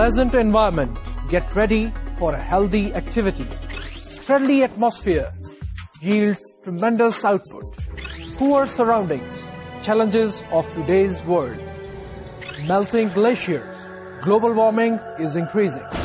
pleasant environment, get ready for a healthy activity. Friendly atmosphere yields tremendous output. Poor surroundings, challenges of today's world. Melting glaciers, global warming is increasing.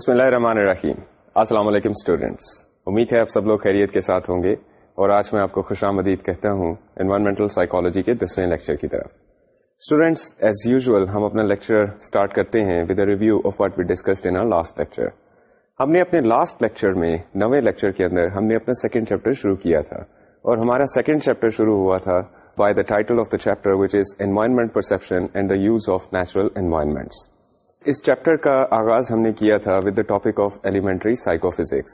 بسم اللہ الرحمن الرحیم السلام علیکم students امید ہے آپ سب لوگ خیریت کے ساتھ ہوں گے اور آج میں آپ کو خوش آمدید کہتا ہوں انوائرمنٹل سائیکالوجی کے دسویں لیکچر کی طرف اسٹوڈینٹس ایز یوزول ہم اپنا لیکچر اسٹارٹ کرتے ہیں with review of what we discussed in last lecture ہم نے اپنے لاسٹ لیکچر میں نویں لیکچر کے اندر ہم نے اپنا سیکنڈ چیپٹر شروع کیا تھا اور ہمارا سیکنڈ چیپٹر شروع ہوا تھا by the title of the chapter which is environment perception and the use of natural environments us chapter کا آغاز ہم نے کیا تھا with the topic of elementary psychophysics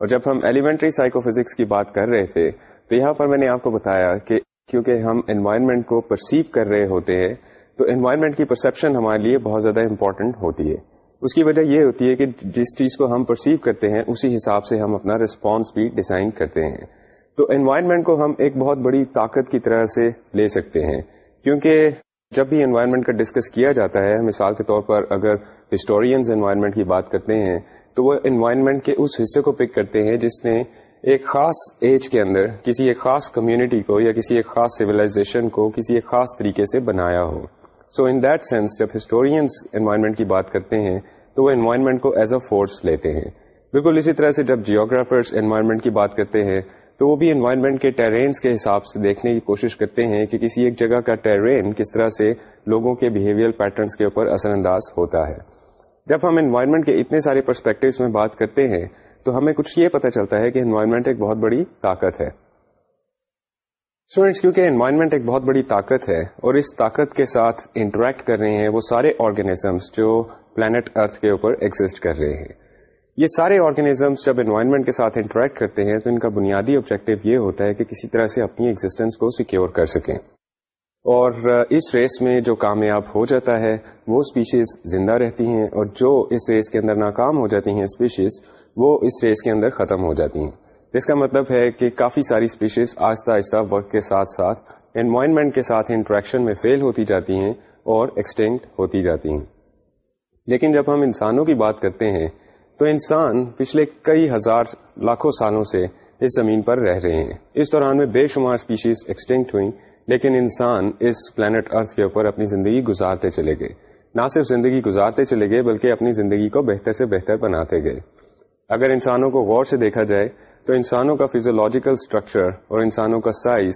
اور جب ہم ایلیمنٹری سائیکو فزکس کی بات کر رہے تھے، تو یہاں پر میں نے آپ کو بتایا کہ کیونکہ ہم انوائرمنٹ کو پرسیو کر رہے ہوتے ہیں، تو انوائرمنٹ کی پرسپشن ہمارے لیے بہت زیادہ امپورٹنٹ ہوتی ہے۔ اس کی وجہ یہ ہوتی ہے کہ جس چیز کو ہم پرسیو کرتے ہیں، اسی حساب سے ہم اپنا رسپانس بھی ڈیزائن کرتے ہیں۔ تو انوائرمنٹ کو ہم ایک بہت بڑی طاقت کی طرح سے لے سکتے ہیں، کیونکہ جب بھی انوائرمنٹ کا ڈسکس کیا جاتا ہے، مثال کے طور پر اگر ہسٹورینز انوائرمنٹ کی بات کرتے ہیں، تو وہ انوائرمنٹ کے اس حصے کو پک کرتے ہیں جس نے ایک خاص ایج کے اندر کسی ایک خاص کمیونٹی کو یا کسی ایک خاص سویلائزیشن کو کسی ایک خاص طریقے سے بنایا ہو۔ سو ان دیٹ سینس جب ہسٹورینس انوائرمنٹ کی بات کرتے ہیں، تو وہ انوائرمنٹ کو ایز اے فورس لیتے ہیں۔ بالکل اسی طرح سے جب جیوگرافرس انوائرمنٹ کی بات کرتے ہیں تو وہ بھی انوائرمنٹ کے ٹیرینس کے حساب سے دیکھنے کی کوشش کرتے ہیں کہ کسی ایک جگہ کا ٹیرین کس طرح سے لوگوں کے بہیویئر پیٹرنس کے اوپر اثر انداز ہوتا ہے۔ جب ہم انوائرمنٹ کے اتنے سارے پرسپیکٹو میں بات کرتے ہیں، تو ہمیں کچھ یہ پتا چلتا ہے کہ انوائرمنٹ ایک بہت بڑی طاقت ہے۔ اسٹوڈینٹس کیونکہ انوائرمنٹ ایک بہت بڑی طاقت ہے اور اس طاقت کے ساتھ انٹریکٹ کر رہے ہیں وہ سارے آرگینزمس جو پلانٹ ارتھ کے اوپر ایگزٹ کر رہے ہیں۔ یہ سارے آرگینزمس جب انوائرمنٹ کے ساتھ انٹریکٹ کرتے ہیں تو ان کا بنیادی آبجیکٹو یہ ہوتا ہے کہ کسی طرح سے اپنی ایگزٹینس کو سیکیور کر سکیں۔ اور اس ریس میں جو کامیاب ہو جاتا ہے، وہ اسپیشیز زندہ رہتی ہیں اور جو اس ریس کے اندر ناکام ہو جاتی ہیں اسپیشیز وہ اس ریس کے اندر ختم ہو جاتی ہیں۔ اس کا مطلب ہے کہ کافی ساری اسپیشیز آہستہ آہستہ وقت کے ساتھ ساتھ انوائرمنٹ کے ساتھ انٹریکشن میں فیل ہوتی جاتی ہیں اور ایکسٹینٹ ہوتی جاتی ہیں۔ لیکن جب ہم انسانوں کی بات کرتے ہیں تو انسان پچھلے کئی ہزار لاکھوں سالوں سے اس زمین پر رہ رہے ہیں۔ اس دوران میں بے شمار اسپیشیز ایکسٹنکٹ ہوئی لیکن انسان اس پلانٹ ارتھ کے اوپر اپنی زندگی گزارتے چلے گئے۔ نہ صرف زندگی گزارتے چلے گئے، بلکہ اپنی زندگی کو بہتر سے بہتر بناتے گئے۔ اگر انسانوں کو غور سے دیکھا جائے، تو انسانوں کا فیزولوجیکل اسٹرکچر اور انسانوں کا سائز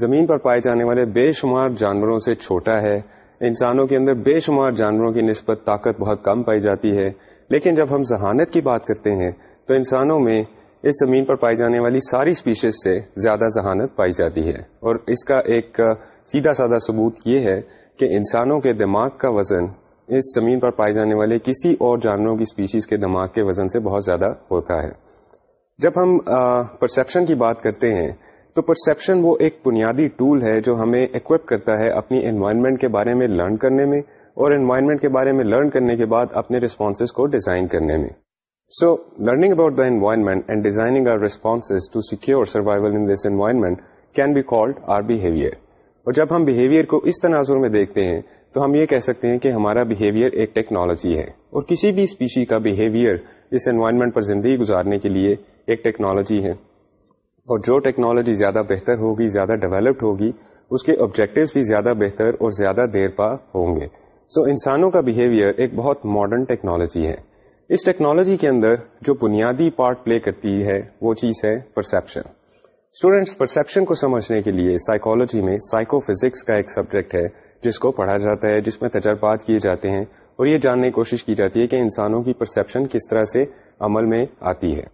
زمین پر پائے جانے والے بے شمار جانوروں سے چھوٹا ہے۔ انسانوں کے اندر بے شمار جانوروں کی نسبت طاقت بہت کم پائی جاتی ہے۔ لیکن جب ہم ذہانت کی بات کرتے ہیں تو انسانوں میں اس زمین پر پائی جانے والی ساری اسپیشیز سے زیادہ ذہانت پائی جاتی ہے۔ اور اس کا ایک سیدھا سادہ ثبوت یہ ہے کہ انسانوں کے دماغ کا وزن اس زمین پر پائے جانے والے کسی اور جانوروں کی اسپیشیز کے دماغ کے وزن سے بہت زیادہ ہوتا ہے۔ جب ہم پرسپشن کی بات کرتے ہیں تو پرسپشن وہ ایک بنیادی ٹول ہے جو ہمیں اکوپ کرتا ہے اپنی انوائرمنٹ کے بارے میں لرن کرنے میں اور انوائرمنٹ کے بارے میں لرن کرنے کے بعد اپنے ریسپانسز کو ڈیزائن کرنے میں۔ So learning about the environment and designing our responses to secure survival in this environment can be called our behaviour اور جب ہم بہیویئر کو اس تناظر میں دیکھتے ہیں، تو ہم یہ کہہ سکتے ہیں کہ ہمارا بہیویئر ایک ٹیکنالوجی ہے۔ اور کسی بھی اسپیشی کا بہیویئر اس انوائرمنٹ پر زندگی گزارنے کے لیے ایک ٹیکنالوجی ہے۔ اور جو ٹیکنالوجی زیادہ بہتر ہوگی، زیادہ ڈیولپڈ ہوگی، اس کے آبجیکٹو بھی زیادہ بہتر اور زیادہ دیر پا ہوں گے۔ سو so, انسانوں کا بہیویئر ایک بہت ماڈرن ٹیکنالوجی ہے۔ اس ٹیکنالوجی کے اندر جو بنیادی پارٹ پلے کرتی ہے وہ چیز ہے پرسپشن اسٹوڈینٹس پرسپشن کو سمجھنے کے لیے سائیکولوجی میں سائیکو فزکس کا ایک سبجیکٹ ہے جس کو پڑھا جاتا ہے جس میں تجربات کیے جاتے ہیں۔ اور یہ جاننے کی کوشش کی جاتی ہے کہ انسانوں کی پرسپشن کس طرح سے عمل میں آتی ہے۔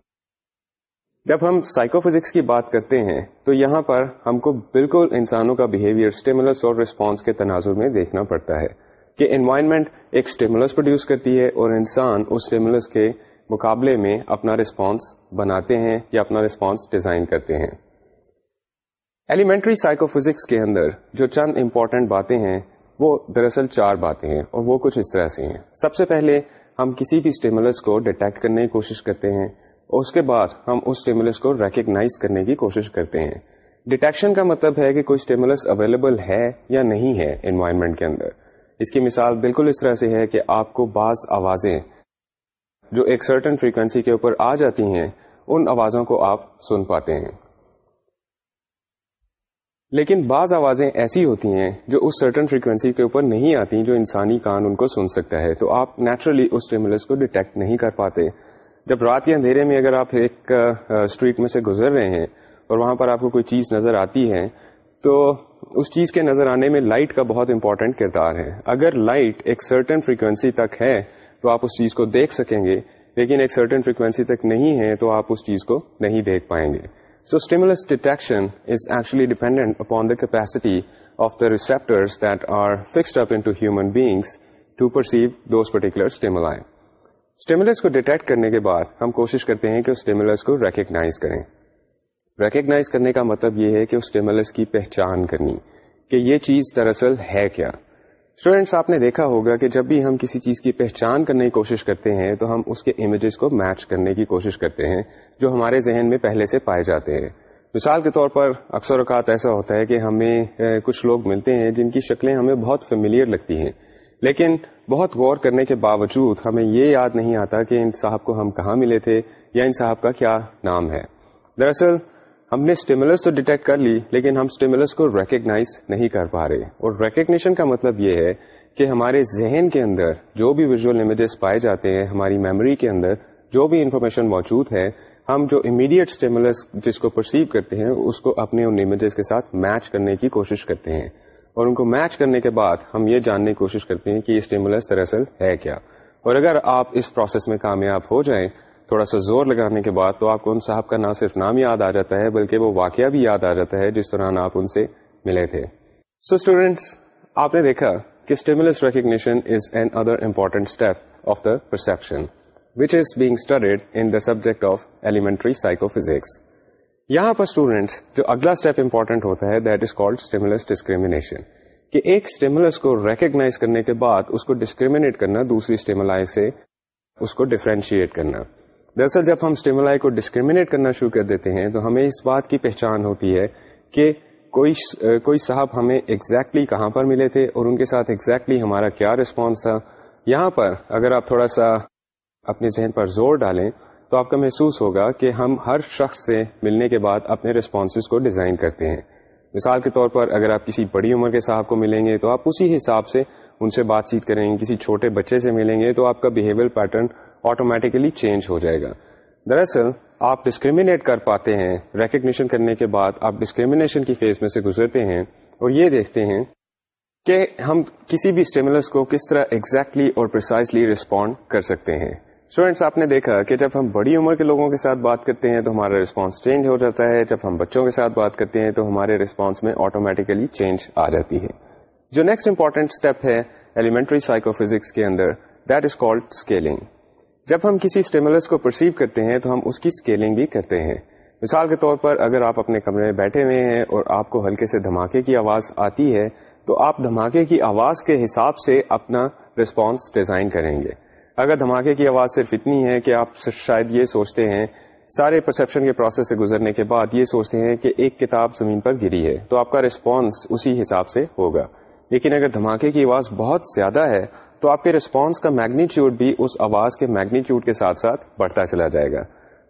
جب ہم سائیکو فزکس کی بات کرتے ہیں تو یہاں پر ہم کو بالکل انسانوں کا بہیویئر اسٹیمولس اور ریسپانس کے تناظر میں دیکھنا پڑتا ہے۔ کہ انوائرمنٹ ایک اسٹیمولس پروڈیوس کرتی ہے اور انسان اس اسٹیمولس کے مقابلے میں اپنا رسپانس بناتے ہیں یا اپنا رسپانس ڈیزائن کرتے ہیں۔ ایلیمنٹری سائیکو فزکس کے اندر جو چند امپورٹنٹ باتیں ہیں، وہ دراصل چار باتیں ہیں اور وہ کچھ اس طرح سے ہیں۔ سب سے پہلے ہم کسی بھی اسٹیمولس کو ڈیٹیکٹ کرنے کی کوشش کرتے ہیں اور اس کے بعد ہم اس اسٹیمولس کو ریکگنائز کرنے کی کوشش کرتے ہیں۔ ڈیٹیکشن کا مطلب ہے کہ کوئی اسٹیمولس اویلیبل ہے یا نہیں ہے انوائرمنٹ کے اندر۔ اس کی مثال بالکل اس طرح سے ہے کہ آپ کو بعض آوازیں جو ایک سرٹن فریکوینسی کے اوپر آ جاتی ہیں، ان آوازوں کو آپ سن پاتے ہیں۔ لیکن بعض آوازیں ایسی ہوتی ہیں جو اس سرٹن فریکوینسی کے اوپر نہیں آتی، جو انسانی کان ان کو سن سکتا ہے۔ تو آپ نیچرلی اس اسٹیمولس کو ڈیٹیکٹ نہیں کر پاتے۔ جب رات یا اندھیرے میں اگر آپ ایک اسٹریٹ میں سے گزر رہے ہیں اور وہاں پر آپ کو کوئی چیز نظر آتی ہے، تو اس چیز کے نظر آنے میں لائٹ کا بہت امپورٹنٹ کردار ہے۔ اگر لائٹ ایک سرٹن فریکوینسی تک ہے تو آپ اس چیز کو دیکھ سکیں گے، لیکن ایک سرٹن فریکوینسی تک نہیں ہے تو آپ اس چیز کو نہیں دیکھ پائیں گے۔ So stimulus detection is actually dependent upon the capacity of the receptors that are fixed up into human beings to perceive those particular stimuli stimulus کو ڈیٹیکٹ کرنے کے بعد ہم کوشش کرتے ہیں کہ اسٹیمولس کو ریکگنائز کریں۔ ریکگنائز کرنے کا مطلب یہ ہے کہ اس اسٹیمولس کی پہچان کرنی، کہ یہ چیز دراصل ہے کیا؟ اسٹوڈینٹس آپ نے دیکھا ہوگا کہ جب بھی ہم کسی چیز کی پہچان کرنے کی کوشش کرتے ہیں، تو ہم اس کے امیجز کو میچ کرنے کی کوشش کرتے ہیں، جو ہمارے ذہن میں پہلے سے پائے جاتے ہیں۔ مثال کے طور پر اکثر اوقات ایسا ہوتا ہے کہ ہمیں کچھ لوگ ملتے ہیں جن کی شکلیں ہمیں بہت فیملیئر لگتی ہیں۔ لیکن بہت غور کرنے کے باوجود ہمیں یہ یاد نہیں آتا کہ ان صاحب کو ہم کہاں ملے تھے یا ان صاحب کا کیا نام ہے۔ دراصل ہم نے اسٹیمولس تو ڈیٹیکٹ کر لی، لیکن ہم اسٹیمولس کو ریکگنائز نہیں کر پا رہے۔ اور ریکگنیشن کا مطلب یہ ہے کہ ہمارے ذہن کے اندر جو بھی ویژل امیجز پائے جاتے ہیں، ہماری میموری کے اندر جو بھی انفارمیشن موجود ہے، ہم جو امیڈیٹ اسٹیمولس جس کو پرسیو کرتے ہیں، اس کو اپنے ان امیجز کے ساتھ میچ کرنے کی کوشش کرتے ہیں۔ اور ان کو میچ کرنے کے بعد ہم یہ جاننے کی کوشش کرتے ہیں کہ یہ اسٹیمولس دراصل ہے کیا۔ اور اگر آپ اس پروسیس میں کامیاب ہو جائیں تھوڑا سا زور لگانے کے بعد تو آپ کو ان صاحب کا نہ صرف نام یاد آ جاتا ہے بلکہ وہ واقعہ بھی یاد آ جاتا ہے جس دوران آپ ان سے ملے تھے۔ سو so اسٹوڈینٹس آپ نے دیکھا کہ stimulus recognition is another important step of the perception which is being studied in the subject of elementary psychophysics یہاں پر اسٹوڈینٹس جو اگلا اسٹیپ امپورٹنٹ ہوتا ہے that is called stimulus discrimination کہ ایک اسٹیمولس کو ریکگنائز کرنے کے بعد اس کو ڈسکریمنیٹ کرنا، دوسری اسٹیمولائی سے اس کو ڈیفرینشیٹ کرنا۔ دراصل جب ہم اسٹیمولائی کو ڈسکریمنیٹ کرنا شروع کر دیتے ہیں تو ہمیں اس بات کی پہچان ہوتی ہے کہ کوئی کوئی صاحب ہمیں ایگزیکٹلی exactly کہاں پر ملے تھے اور ان کے ساتھ ایگزیکٹلی exactly ہمارا کیا ریسپانس تھا۔ یہاں پر اگر آپ تھوڑا سا اپنے ذہن پر زور ڈالیں تو آپ کا محسوس ہوگا کہ ہم ہر شخص سے ملنے کے بعد اپنے ریسپانسز کو ڈیزائن کرتے ہیں۔ مثال کے طور پر اگر آپ کسی بڑی عمر کے صاحب کو ملیں گے تو آپ اسی حساب سے ان سے بات چیت کریں گے، کسی چھوٹے بچے سے ملیں گے تو آپ کا بہیویئر پیٹرن آٹومیٹیکلی چینج ہو جائے گا۔ دراصل، آپ ڈسکریمنیٹ کر پاتے ہیں ریکگنیشن کرنے کے بعد آپ ڈسکریمنیشن کی فیز میں سے گزرتے ہیں اور یہ دیکھتے ہیں کہ ہم کسی بھی اسٹیمولس کو کس طرح ایگزیکٹلی exactly اور پرسائزلی ریسپونڈ کر سکتے ہیں۔ اسٹوڈینٹس آپ نے دیکھا کہ جب ہم بڑی عمر کے لوگوں کے ساتھ بات کرتے ہیں تو ہمارا ریسپانس چینج ہو جاتا ہے۔ جب ہم بچوں کے ساتھ بات کرتے ہیں تو ہمارے ریسپانس میں آٹومیٹیکلی چینج آ جاتی ہے۔ جو نیکسٹ امپورٹینٹ اسٹیپ ہے ایلیمنٹری سائیکو فزکس کے اندر دیٹ از کالڈ اسکیلنگ جب ہم کسی اسٹیمولس کو پرسیو کرتے ہیں تو ہم اس کی اسکیلنگ بھی کرتے ہیں۔ مثال کے طور پر اگر آپ اپنے کمرے میں بیٹھے ہوئے ہیں اور آپ کو ہلکے سے دھماکے کی آواز آتی ہے، تو آپ دھماکے کی آواز کے حساب سے اپنا ریسپانس ڈیزائن کریں گے۔ اگر دھماکے کی آواز صرف اتنی ہے کہ آپ شاید یہ سوچتے ہیں، سارے پرسپشن کے پروسیس سے گزرنے کے بعد یہ سوچتے ہیں کہ ایک کتاب زمین پر گری ہے، تو آپ کا ریسپانس اسی حساب سے ہوگا۔ لیکن اگر دھماکے کی آواز بہت زیادہ ہے تو آپ کے ریسپانس کا میگنیچیوڈ بھی اس آواز کے میگنیچیوڈ کے ساتھ ساتھ بڑھتا چلا جائے گا۔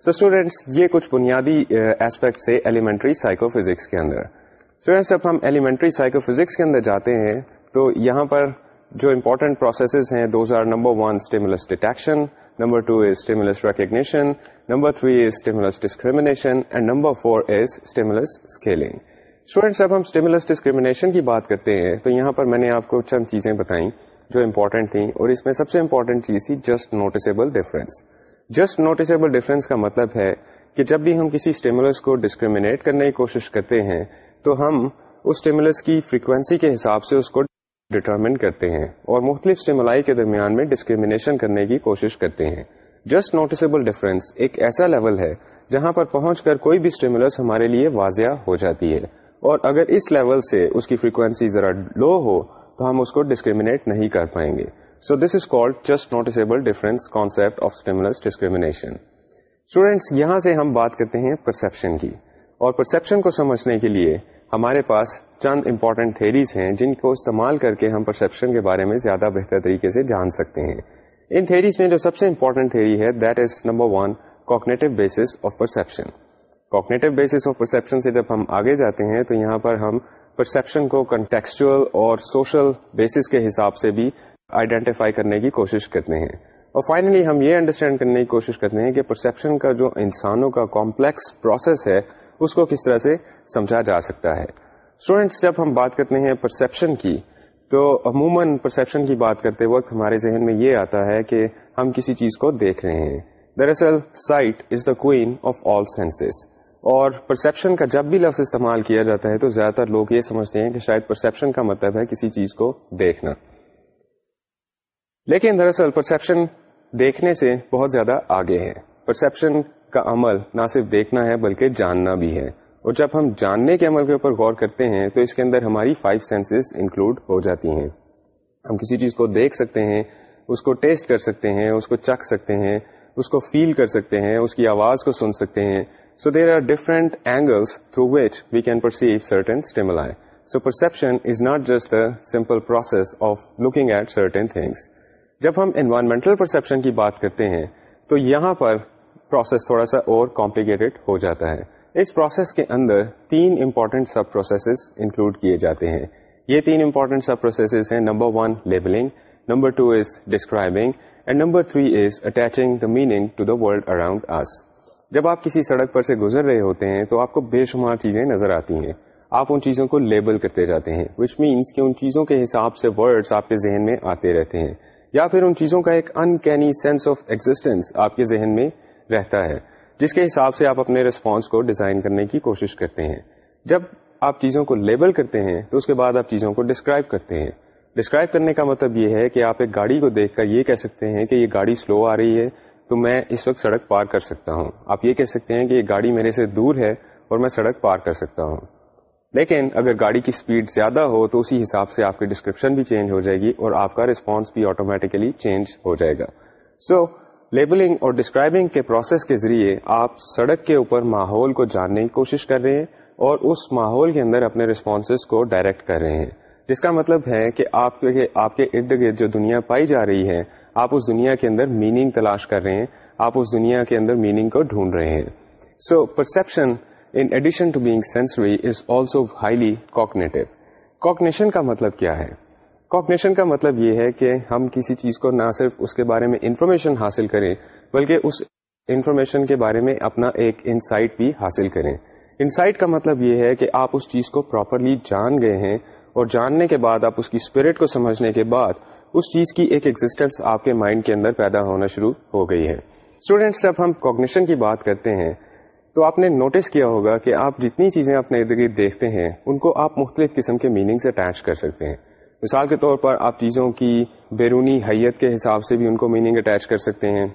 سو so اسٹوڈینٹس یہ کچھ بنیادی ایسپیکٹ سے ایلیمنٹری سائیکو فزکس کے اندر۔ اسٹوڈینٹس جب ہم ایلیمنٹری سائیکو فزکس کے اندر جاتے ہیں، تو یہاں پر جو امپورٹنٹ پروسیسز ہیں those are number one stimulus detection number two is stimulus recognition number three is stimulus discrimination and number four is stimulus scaling students جب ہم اسٹیمولس ڈسکریمنیشن کی بات کرتے ہیں، تو یہاں پر میں نے آپ کو چند چیزیں بتائیں۔ جو امپورٹنٹ تھی اور اس میں سب سے امپورٹنٹ چیز تھی just noticeable difference just noticeable difference کا مطلب ہے کہ جب بھی ہم کسی اسٹیمولس کو ڈسکریمنیٹ کرنے کی کوشش کرتے ہیں، تو ہم اس اسٹیمولس کی فریکوینسی کے حساب سے اس کو ڈٹرمن کرتے ہیں اور مختلف اسٹیمولائی کے درمیان میں ڈسکریمنیشن کرنے کی کوشش کرتے ہیں۔ جسٹ نوٹسبل ڈفرینس ایک ایسا لیول ہے جہاں پر پہنچ کر کوئی بھی اسٹیمولس ہمارے لیے واضح ہو جاتی ہے۔ اور اگر اس لیول سے اس کی فریکوینسی ذرا لو ہو تو ہم اس کو ڈسکریمنیٹ نہیں کر پائیں گے۔ So this is called just noticeable difference concept of stimulus discrimination students یہاں سے ہم بات کرتے ہیں پرسپشن کی۔ اور پرسپشن کو سمجھنے کے لیے ہمارے پاس چند امپورٹنٹ تھیریز ہیں جن کو استعمال کر کے ہم پرسپشن کے بارے میں زیادہ بہتر طریقے سے جان سکتے ہیں۔ ان تھیریز میں جو سب سے امپورٹنٹ تھیری ہے that is number one cognitive basis of perception cognitive basis of perception سے جب ہم آگے جاتے ہیں تو یہاں پر ہم پرسپشن کو کنٹیکسچل اور سوشل بیسس کے حساب سے بھی آئیڈینٹیفائی کرنے کی کوشش کرتے ہیں۔ اور فائنلی ہم یہ انڈرسٹینڈ کرنے کی کوشش کرتے ہیں کہ پرسپشن کا جو انسانوں کا کمپلیکس پروسیس ہے، اس کو کس طرح سے سمجھا جا سکتا ہے۔ اسٹوڈینٹس جب ہم بات کرتے ہیں پرسپشن کی، تو عموماً پرسپشن کی بات کرتے وقت ہمارے ذہن میں یہ آتا ہے کہ ہم کسی چیز کو دیکھ رہے ہیں۔ دراصل sight is the queen of all senses اور پرسپشن کا جب بھی لفظ استعمال کیا جاتا ہے تو زیادہ تر لوگ یہ سمجھتے ہیں کہ شاید پرسپشن کا مطلب ہے کسی چیز کو دیکھنا۔ لیکن دراصل پرسپشن دیکھنے سے بہت زیادہ آگے ہے۔ پرسپشن کا عمل نہ صرف دیکھنا ہے بلکہ جاننا بھی ہے۔ اور جب ہم جاننے کے عمل کے اوپر غور کرتے ہیں تو اس کے اندر ہماری فائیو سینسز انکلوڈ ہو جاتی ہیں۔ ہم کسی چیز کو دیکھ سکتے ہیں، اس کو ٹیسٹ کر سکتے ہیں، اس کو چکھ سکتے ہیں، اس کو فیل کر سکتے ہیں، اس کی آواز کو سن سکتے ہیں۔ So there are different angles through which we can perceive certain stimuli so perception is not just the simple process of looking at certain things جب ہم انوائرمنٹل پرسپشن کی بات کرتے ہیں تو یہاں پر پروسیس تھوڑا سا اور کمپلیکیٹڈ ہو جاتا ہے اس پروسیس کے اندر تین امپورٹنٹ سب پروسیسز انکلوڈ کیے جاتے ہیں یہ تین امپورٹنٹ سب پروسیسز ہیں number one labelling number two is describing and number three is attaching the meaning to the world around us جب آپ کسی سڑک پر سے گزر رہے ہوتے ہیں تو آپ کو بے شمار چیزیں نظر آتی ہیں۔ آپ ان چیزوں کو لیبل کرتے جاتے ہیں وچ مینس کہ ان چیزوں کے حساب سے ورڈس آپ کے ذہن میں آتے رہتے ہیں۔ یا پھر ان چیزوں کا ایک uncanny sense of existence آپ کے ذہن میں رہتا ہے، جس کے حساب سے آپ اپنے ریسپانس کو ڈیزائن کرنے کی کوشش کرتے ہیں۔ جب آپ چیزوں کو لیبل کرتے ہیں، تو اس کے بعد آپ چیزوں کو ڈسکرائب کرتے ہیں۔ ڈسکرائب کرنے کا مطلب یہ ہے کہ آپ ایک گاڑی کو دیکھ کر یہ کہہ سکتے ہیں کہ یہ گاڑی سلو آ رہی ہے۔ تو میں اس وقت سڑک پار کر سکتا ہوں۔ آپ یہ کہہ سکتے ہیں کہ یہ گاڑی میرے سے دور ہے اور میں سڑک پار کر سکتا ہوں۔ لیکن اگر گاڑی کی اسپیڈ زیادہ ہو تو اسی حساب سے آپ کی ڈسکرپشن بھی چینج ہو جائے گی اور آپ کا ریسپانس بھی آٹومیٹیکلی چینج ہو جائے گا۔ سو so, لیبلنگ اور ڈسکرائبنگ کے پروسیس کے ذریعے آپ سڑک کے اوپر ماحول کو جاننے کی کوشش کر رہے ہیں اور اس ماحول کے اندر اپنے ریسپانسز کو ڈائریکٹ کر رہے ہیں۔ جس کا مطلب ہے کہ آپ کے آپ کے ارد گرد جو دنیا پائی جا رہی ہے آپ اس دنیا کے اندر میننگ تلاش کر رہے ہیں، آپ اس دنیا کے اندر میننگ کو ڈھونڈ رہے ہیں۔ So perception in addition to being sensory is also highly cognitive cognition کا مطلب کیا ہے؟ کوکنیشن کا مطلب یہ ہے کہ ہم کسی چیز کو نہ صرف اس کے بارے میں انفارمیشن حاصل کریں، بلکہ اس انفارمیشن کے بارے میں اپنا ایک انسائٹ بھی حاصل کریں۔ انسائٹ کا مطلب یہ ہے کہ آپ اس چیز کو پراپرلی جان گئے ہیں اور جاننے کے بعد آپ اس کی اسپرٹ کو سمجھنے کے بعد اس چیز کی ایک ایگزٹینس آپ کے مائنڈ کے اندر پیدا ہونا شروع ہو گئی ہے۔ اسٹوڈینٹس جب ہم کوگنیشن کی بات کرتے ہیں، تو آپ نے نوٹس کیا ہوگا کہ آپ جتنی چیزیں اپنے ارد گرد دیکھتے ہیں، ان کو آپ مختلف قسم کے میننگ سے اٹیچ کر سکتے ہیں۔ مثال کے طور پر آپ چیزوں کی بیرونی حیت کے حساب سے بھی ان کو میننگ اٹیچ کر سکتے ہیں۔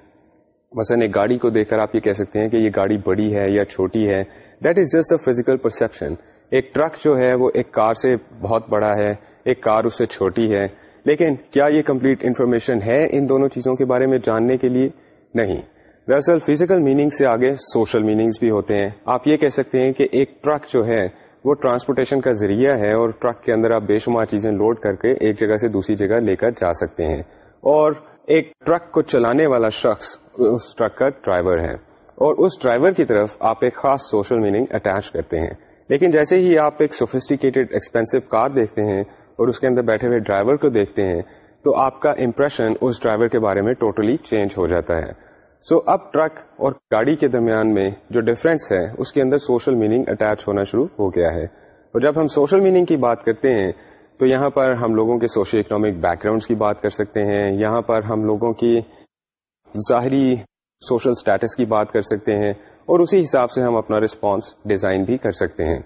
مثلا ایک گاڑی کو دیکھ کر آپ یہ کہہ سکتے ہیں کہ یہ گاڑی بڑی ہے یا چھوٹی ہے۔ That is just a physical perception ایک ٹرک جو ہے، وہ ایک کار سے بہت بڑا ہے، ایک کار اس سے چھوٹی ہے۔ لیکن کیا یہ کمپلیٹ انفارمیشن ہے ان دونوں چیزوں کے بارے میں جاننے کے لیے؟ نہیں۔ دراصل فزیکل میننگ سے آگے سوشل میننگس بھی ہوتے ہیں۔ آپ یہ کہہ سکتے ہیں کہ ایک ٹرک جو ہے، وہ ٹرانسپورٹیشن کا ذریعہ ہے اور ٹرک کے اندر آپ بے شمار چیزیں لوڈ کر کے ایک جگہ سے دوسری جگہ لے کر جا سکتے ہیں۔ اور ایک ٹرک کو چلانے والا شخص اس ٹرک کا ڈرائیور ہے۔ اور اس ڈرائیور کی طرف آپ ایک خاص سوشل میننگ اٹیچ کرتے ہیں۔ لیکن جیسے ہی آپ ایک سوفسٹیکیٹڈ ایکسپینسو کار دیکھتے ہیں اور اس کے اندر بیٹھے ہوئے ڈرائیور کو دیکھتے ہیں تو آپ کا امپریشن اس ڈرائیور کے بارے میں ٹوٹلی totally چینج ہو جاتا ہے۔ سو so, اب ٹرک اور گاڑی کے درمیان میں جو ڈفرینس ہے اس کے اندر سوشل میننگ اٹیچ ہونا شروع ہو گیا ہے۔ اور جب ہم سوشل میننگ کی بات کرتے ہیں تو یہاں پر ہم لوگوں کے سوشل اکنامک بیک گراؤنڈ کی بات کر سکتے ہیں۔ یہاں پر ہم لوگوں کی ظاہری سوشل اسٹیٹس کی بات کر سکتے ہیں۔ اور اسی حساب سے ہم اپنا رسپانس ڈیزائن بھی کر سکتے ہیں۔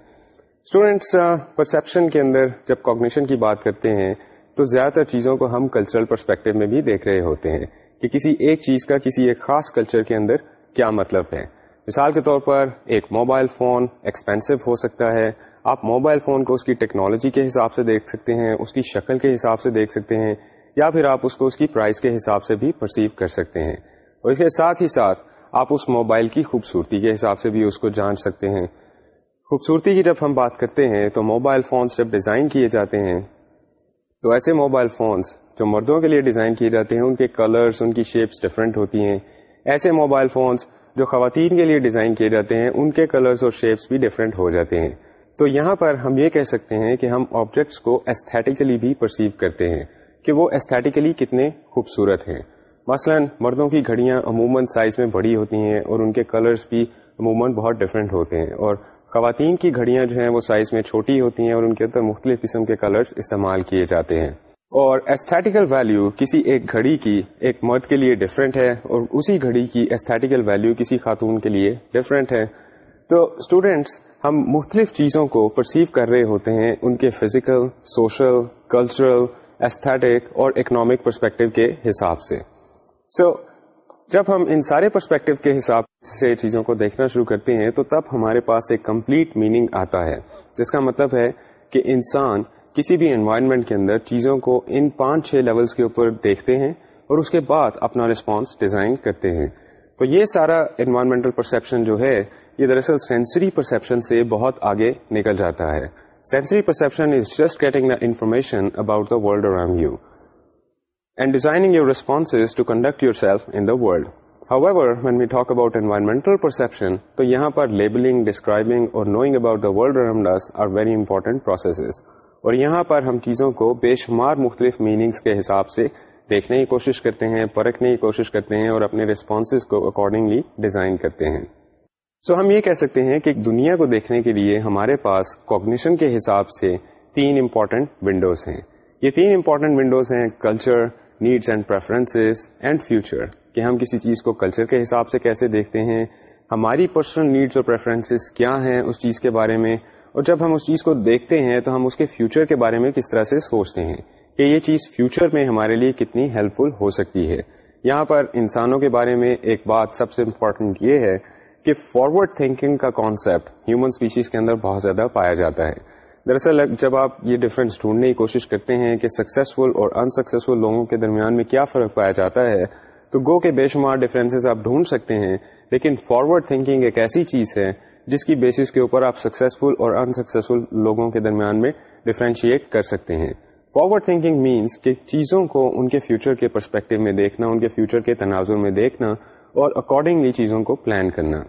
اسٹوڈینٹس پرسپشن کے اندر جب کوگنیشن کی بات کرتے ہیں، تو زیادہ تر چیزوں کو ہم کلچرل پرسپیکٹو میں بھی دیکھ رہے ہوتے ہیں کہ کسی ایک چیز کا کسی ایک خاص کلچر کے اندر کیا مطلب ہے۔ مثال کے طور پر، ایک موبائل فون ایکسپینسو ہو سکتا ہے۔ آپ موبائل فون کو اس کی ٹیکنالوجی کے حساب سے دیکھ سکتے ہیں، اس کی شکل کے حساب سے دیکھ سکتے ہیں، یا پھر آپ اس کو اس کی پرائز کے حساب سے بھی پرسیو کر سکتے ہیں۔ اور اس کے ساتھ ہی ساتھ، آپ اس موبائل کی خوبصورتی کے حساب سے بھی اس کو جان سکتے ہیں۔ خوبصورتی کی جب ہم بات کرتے ہیں تو موبائل فونس جب ڈیزائن کیے جاتے ہیں، تو ایسے موبائل فونس جو مردوں کے لیے ڈیزائن کیے جاتے ہیں، ان کے کلرس ان کی شیپس ڈفرینٹ ہوتی ہیں۔ ایسے موبائل فونس جو خواتین کے لیے ڈیزائن کیے جاتے ہیں، ان کے کلرز اور شیپس بھی ڈفرینٹ ہو جاتے ہیں۔ تو یہاں پر ہم یہ کہہ سکتے ہیں کہ ہم آبجیکٹس کو استھیٹیکلی بھی پرسیو کرتے ہیں کہ وہ استھیٹیکلی کتنے خوبصورت ہیں۔ مثلا مردوں کی گھڑیاں عموماً سائز میں بڑی ہوتی ہیں اور ان کے کلرز بھی عموماً بہت ڈفرینٹ ہوتے ہیں اور خواتین کی گھڑیاں جو ہیں وہ سائز میں چھوٹی ہوتی ہیں اور ان کے اندر مختلف قسم کے کلرز استعمال کیے جاتے ہیں۔ اور ایستھیٹیکل ویلو کسی ایک گھڑی کی ایک مرد کے لیے ڈفرینٹ ہے اور اسی گھڑی کی ایستھیٹیکل ویلو کسی خاتون کے لیے ڈفرینٹ ہے۔ تو اسٹوڈینٹس ہم مختلف چیزوں کو پرسیو کر رہے ہوتے ہیں ان کے فزیکل سوشل کلچرل ایستھیٹک اور اکنامک پرسپیکٹو کے حساب سے۔ سو so, جب ہم ان سارے پرسپیکٹو کے حساب سے چیزوں کو دیکھنا شروع کرتے ہیں تو تب ہمارے پاس ایک کمپلیٹ میننگ آتا ہے۔ جس کا مطلب ہے کہ انسان کسی بھی انوائرمنٹ کے اندر چیزوں کو ان پانچ چھ لیولس کے اوپر دیکھتے ہیں اور اس کے بعد اپنا رسپانس ڈیزائن کرتے ہیں۔ تو یہ سارا انوائرمنٹل پرسپشن جو ہے، یہ دراصل سینسری پرسپشن سے بہت آگے نکل جاتا ہے۔ Sensory perception is just getting the information about the world around you and designing your response to conduct yourself in the world However, when we talk about environmental perception, تو یہاں پر labelling describing اور knowing about the world around us are very important processes. اور یہاں پر ہم چیزوں کو بے شمار مختلف میننگس کے حساب سے دیکھنے کی کوشش کرتے ہیں پرکھنے کی کوشش کرتے ہیں اور اپنے ریسپانسز کو اکارڈنگلی ڈیزائن کرتے ہیں۔ سو so, ہم یہ کہہ سکتے ہیں کہ دنیا کو دیکھنے کے لیے ہمارے پاس کوگنیشن کے حساب سے تین امپورٹنٹ ونڈوز ہیں۔ یہ تین امپورٹنٹ ونڈوز ہیں culture needs and preference and future کہ ہم کسی چیز کو کلچر کے حساب سے کیسے دیکھتے ہیں، ہماری پرسنل نیڈس اور پریفرنسز کیا ہیں اس چیز کے بارے میں، اور جب ہم اس چیز کو دیکھتے ہیں تو ہم اس کے فیوچر کے بارے میں کس طرح سے سوچتے ہیں کہ یہ چیز فیوچر میں ہمارے لیے کتنی ہیلپ فل ہو سکتی ہے۔ یہاں پر انسانوں کے بارے میں ایک بات سب سے امپورٹنٹ یہ ہے کہ فارورڈ تھنکنگ کا کانسیپٹ ہیومن اسپیشیز کے اندر بہت زیادہ پایا جاتا ہے۔ دراصل جب آپ یہ ڈفرینس ڈھونڈنے کی کوشش کرتے ہیں کہ سکسیسفل اور انسکسیسفل لوگوں کے درمیان میں کیا فرق پایا جاتا ہے تو گو کے بے شمار ڈفرینس آپ ڈھونڈ سکتے ہیں، لیکن فارورڈ تھنکنگ ایک ایسی چیز ہے جس کی بیسس کے اوپر آپ سکسیزفل اور انسکسیزفل لوگوں کے درمیان میں ڈفرینشیٹ کر سکتے ہیں۔ فارورڈ تھنکنگ مینس کہ چیزوں کو ان کے فیوچر کے پرسپیکٹو میں دیکھنا، ان کے فیوچر کے تناظر میں دیکھنا اور اکارڈنگلی چیزوں کو پلان کرنا۔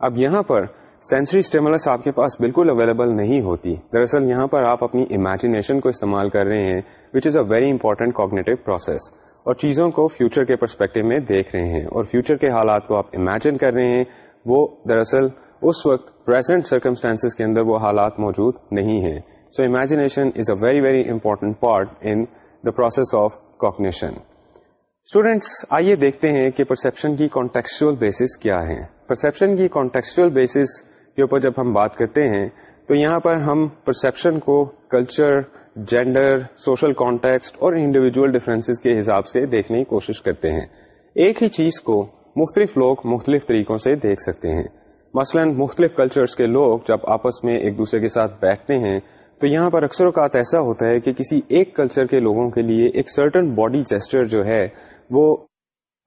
اب یہاں پر سینسری اسٹیمولس آپ کے پاس بالکل اویلیبل نہیں ہوتی۔ دراصل یہاں پر آپ اپنی امیجنیشن کو استعمال کر رہے ہیں which is a very important cognitive process اور چیزوں کو فیوچر کے پرسپیکٹو میں دیکھ رہے ہیں۔ اور فیوچر کے حالات کو آپ امیجن کر رہے ہیں۔ وہ دراصل اس وقت پرزینٹ سرکمسٹانس کے اندر وہ حالات موجود نہیں ہیں۔ So imagination is a very very important part in the process of cognition students آئیے دیکھتے ہیں کہ پرسپشن کی کانٹیکسچل بیسس کیا ہے۔ پرسپشن کی کانٹیکسچل بیسس کے اوپر جب ہم بات کرتے ہیں، تو یہاں پر ہم پرسپشن کو کلچر جینڈر، سوشل کانٹیکسٹ اور انڈیویجل ڈفرینس کے حساب سے دیکھنے کی کوشش کرتے ہیں۔ ایک ہی چیز کو مختلف لوگ مختلف طریقوں سے دیکھ سکتے ہیں۔ مثلا مختلف کلچرز کے لوگ جب آپس میں ایک دوسرے کے ساتھ بیٹھتے ہیں، تو یہاں پر اکثر اوقات ایسا ہوتا ہے کہ کسی ایک کلچر کے لوگوں کے لیے ایک سرٹن باڈی جیسٹر جو ہے، وہ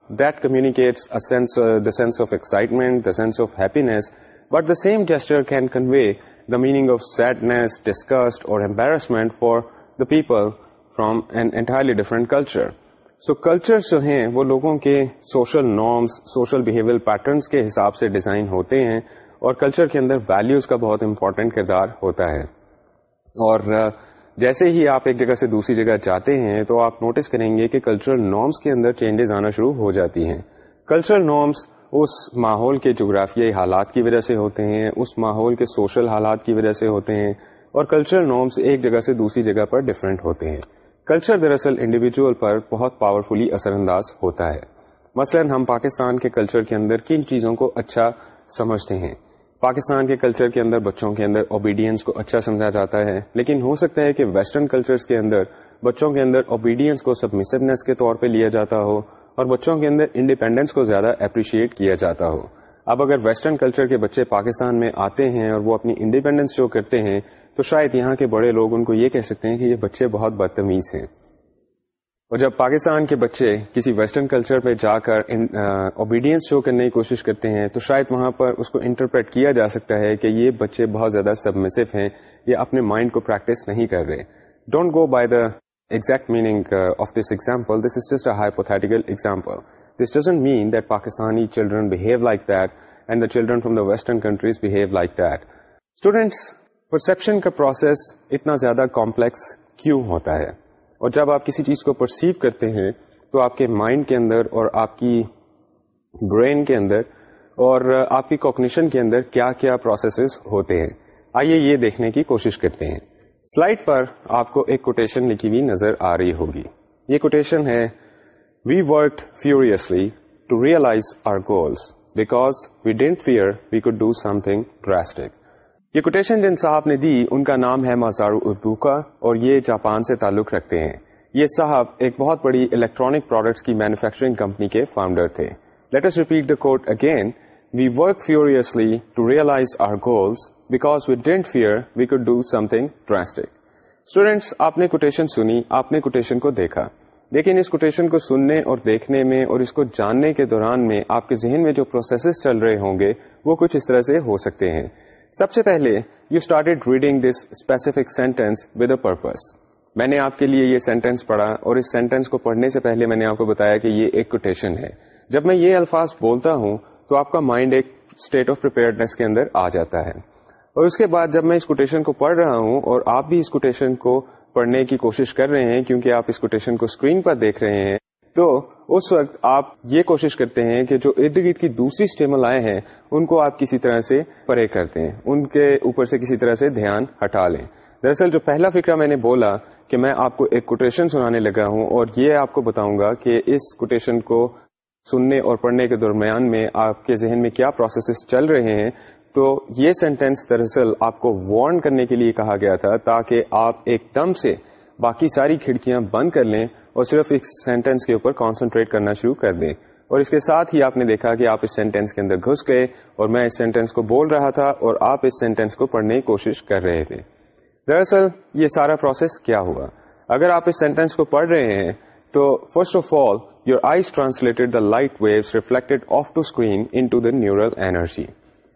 that communicates the sense of excitement the sense of happiness but the same gesture can convey the meaning of sadness disgust اور embarrassment for the people from an entirely different culture so culture جو ہیں، وہ لوگوں کے social norms social behaviour patterns کے حساب سے design ہوتے ہیں اور کلچر کے اندر ویلوز کا بہت امپورٹنٹ کردار ہوتا ہے۔ اور جیسے ہی آپ ایک جگہ سے دوسری جگہ جاتے ہیں تو آپ نوٹس کریں گے کہ کلچرل نارمس کے اندر چینجز آنا شروع ہو جاتی ہیں۔ کلچرل نارمس اس ماحول کے جغرافیائی حالات کی وجہ سے ہوتے ہیں، اس ماحول کے سوشل حالات کی وجہ سے ہوتے ہیں اور کلچرل نارمس ایک جگہ سے دوسری جگہ پر ڈفرینٹ ہوتے ہیں۔ کلچر دراصل انڈیویجل پر بہت پاورفلی اثر انداز ہوتا ہے۔ مثلا ہم پاکستان کے کلچر کے اندر کن چیزوں کو اچھا سمجھتے ہیں؟ پاکستان کے کلچر کے اندر بچوں کے اندر اوبیڈینس کو اچھا سمجھا جاتا ہے، لیکن ہو سکتا ہے کہ ویسٹرن کلچر کے اندر بچوں کے اندر اوبیڈینس کو سبمسونیس کے طور پہ لیا جاتا ہو۔ اور بچوں کے اندر انڈیپینڈینس کو زیادہ اپریشیٹ کیا جاتا ہو۔ اب اگر ویسٹرن کلچر کے بچے پاکستان میں آتے ہیں اور وہ اپنی انڈیپینڈنس شو کرتے ہیں، تو شاید یہاں کے بڑے لوگ ان کو یہ کہہ سکتے ہیں کہ یہ بچے بہت بدتمیز ہیں۔ اور جب پاکستان کے بچے کسی ویسٹرن کلچر پہ جا کر اوبیڈینس شو کرنے کی کوشش کرتے ہیں، تو شاید وہاں پر اس کو انٹرپریٹ کیا جا سکتا ہے کہ یہ بچے بہت زیادہ سبمسو ہیں، یہ اپنے مائنڈ کو پریکٹس نہیں کر رہے۔ Don't go by the exact meaning of this example this is just a hypothetical example this doesn't mean that Pakistani children behave like that and the children from the western countries behave like that students perception کا process اتنا زیادہ complex کیوں ہوتا ہے اور جب آپ کسی چیز کو پرسیو کرتے ہیں تو آپ کے مائنڈ کے اندر اور آپ کی برین کے اندر اور آپ کی کوکنیشن کے اندر کیا کیا پروسیسز ہوتے ہیں آئیے یہ دیکھنے کی کوشش کرتے ہیں سلائڈ پر آپ کو ایک کوٹیشن لکھی ہوئی نظر آ رہی ہوگی۔ یہ کوٹیشن ہے we work furiously to realise our goals because we don't fear we could do something drastic یہ کوٹیشن جن صاحب نے دی، ان کا نام ہے مزارو اردو کا اور یہ جاپان سے تعلق رکھتے ہیں۔ یہ صاحب ایک بہت بڑی الیکٹرانک پروڈکٹس کی مینوفیکچرنگ کمپنی کے فاؤنڈر تھے۔ Let's repeat the quote again we work furiously to realise our goals because we don't fear we could do something drastic students آپ نے کوٹیشن سنی، آپ نے کوٹیشن کو دیکھا۔ لیکن اس کوٹیشن کو سننے اور دیکھنے میں اور اس کو جاننے کے دوران میں آپ کے ذہن میں جو پروسیسز چل رہے ہوں گے، وہ کچھ اس طرح سے ہو سکتے ہیں۔ سب سے پہلے you started reading this specific sentence with a purpose میں نے آپ کے لیے یہ سینٹینس پڑھا اور اس سینٹینس کو پڑھنے سے پہلے میں نے آپ کو بتایا کہ یہ ایک کوٹیشن ہے۔ جب میں یہ الفاظ بولتا ہوں، تو آپ کا مائنڈ ایک اسٹیٹ آف پریپیئرنیس کے اندر آ جاتا ہے۔ اور اس کے بعد جب میں اس کوٹیشن کو پڑھ رہا ہوں اور آپ بھی اس کوٹیشن کو پڑھنے کی کوشش کر رہے ہیں کیونکہ آپ اس کوٹیشن کو اسکرین پر دیکھ رہے ہیں، تو اس وقت آپ یہ کوشش کرتے ہیں کہ جو ارد گرد کی دوسری اسٹیمل آئے ہیں، ان کو آپ کسی طرح سے پرے کرتے ہیں ان کے اوپر سے کسی طرح سے دھیان ہٹا لیں۔ دراصل جو پہلا فکرہ میں نے بولا کہ میں آپ کو ایک کوٹیشن سنانے لگا ہوں اور یہ آپ کو بتاؤں گا کہ اس کوٹیشن کو سننے اور پڑھنے کے درمیان میں آپ کے ذہن میں کیا پروسیسز چل رہے ہیں تو یہ سینٹینس دراصل آپ کو وارن کرنے کے لیے کہا گیا تھا تاکہ آپ ایک دم سے باقی ساری کھڑکیاں بند کر لیں اور صرف ایک سینٹینس کے اوپر کانسنٹریٹ کرنا شروع کر دیں۔ اور اس کے ساتھ ہی آپ نے دیکھا کہ آپ اس سینٹینس کے اندر گھس گئے اور میں اس سینٹینس کو بول رہا تھا اور آپ اس سینٹینس کو پڑھنے کی کوشش کر رہے تھے۔ دراصل یہ سارا پروسیس کیا ہوا؟ اگر آپ اس سینٹینس کو پڑھ رہے ہیں تو first of all your eyes translated the light waves reflected off to screen into the neural energy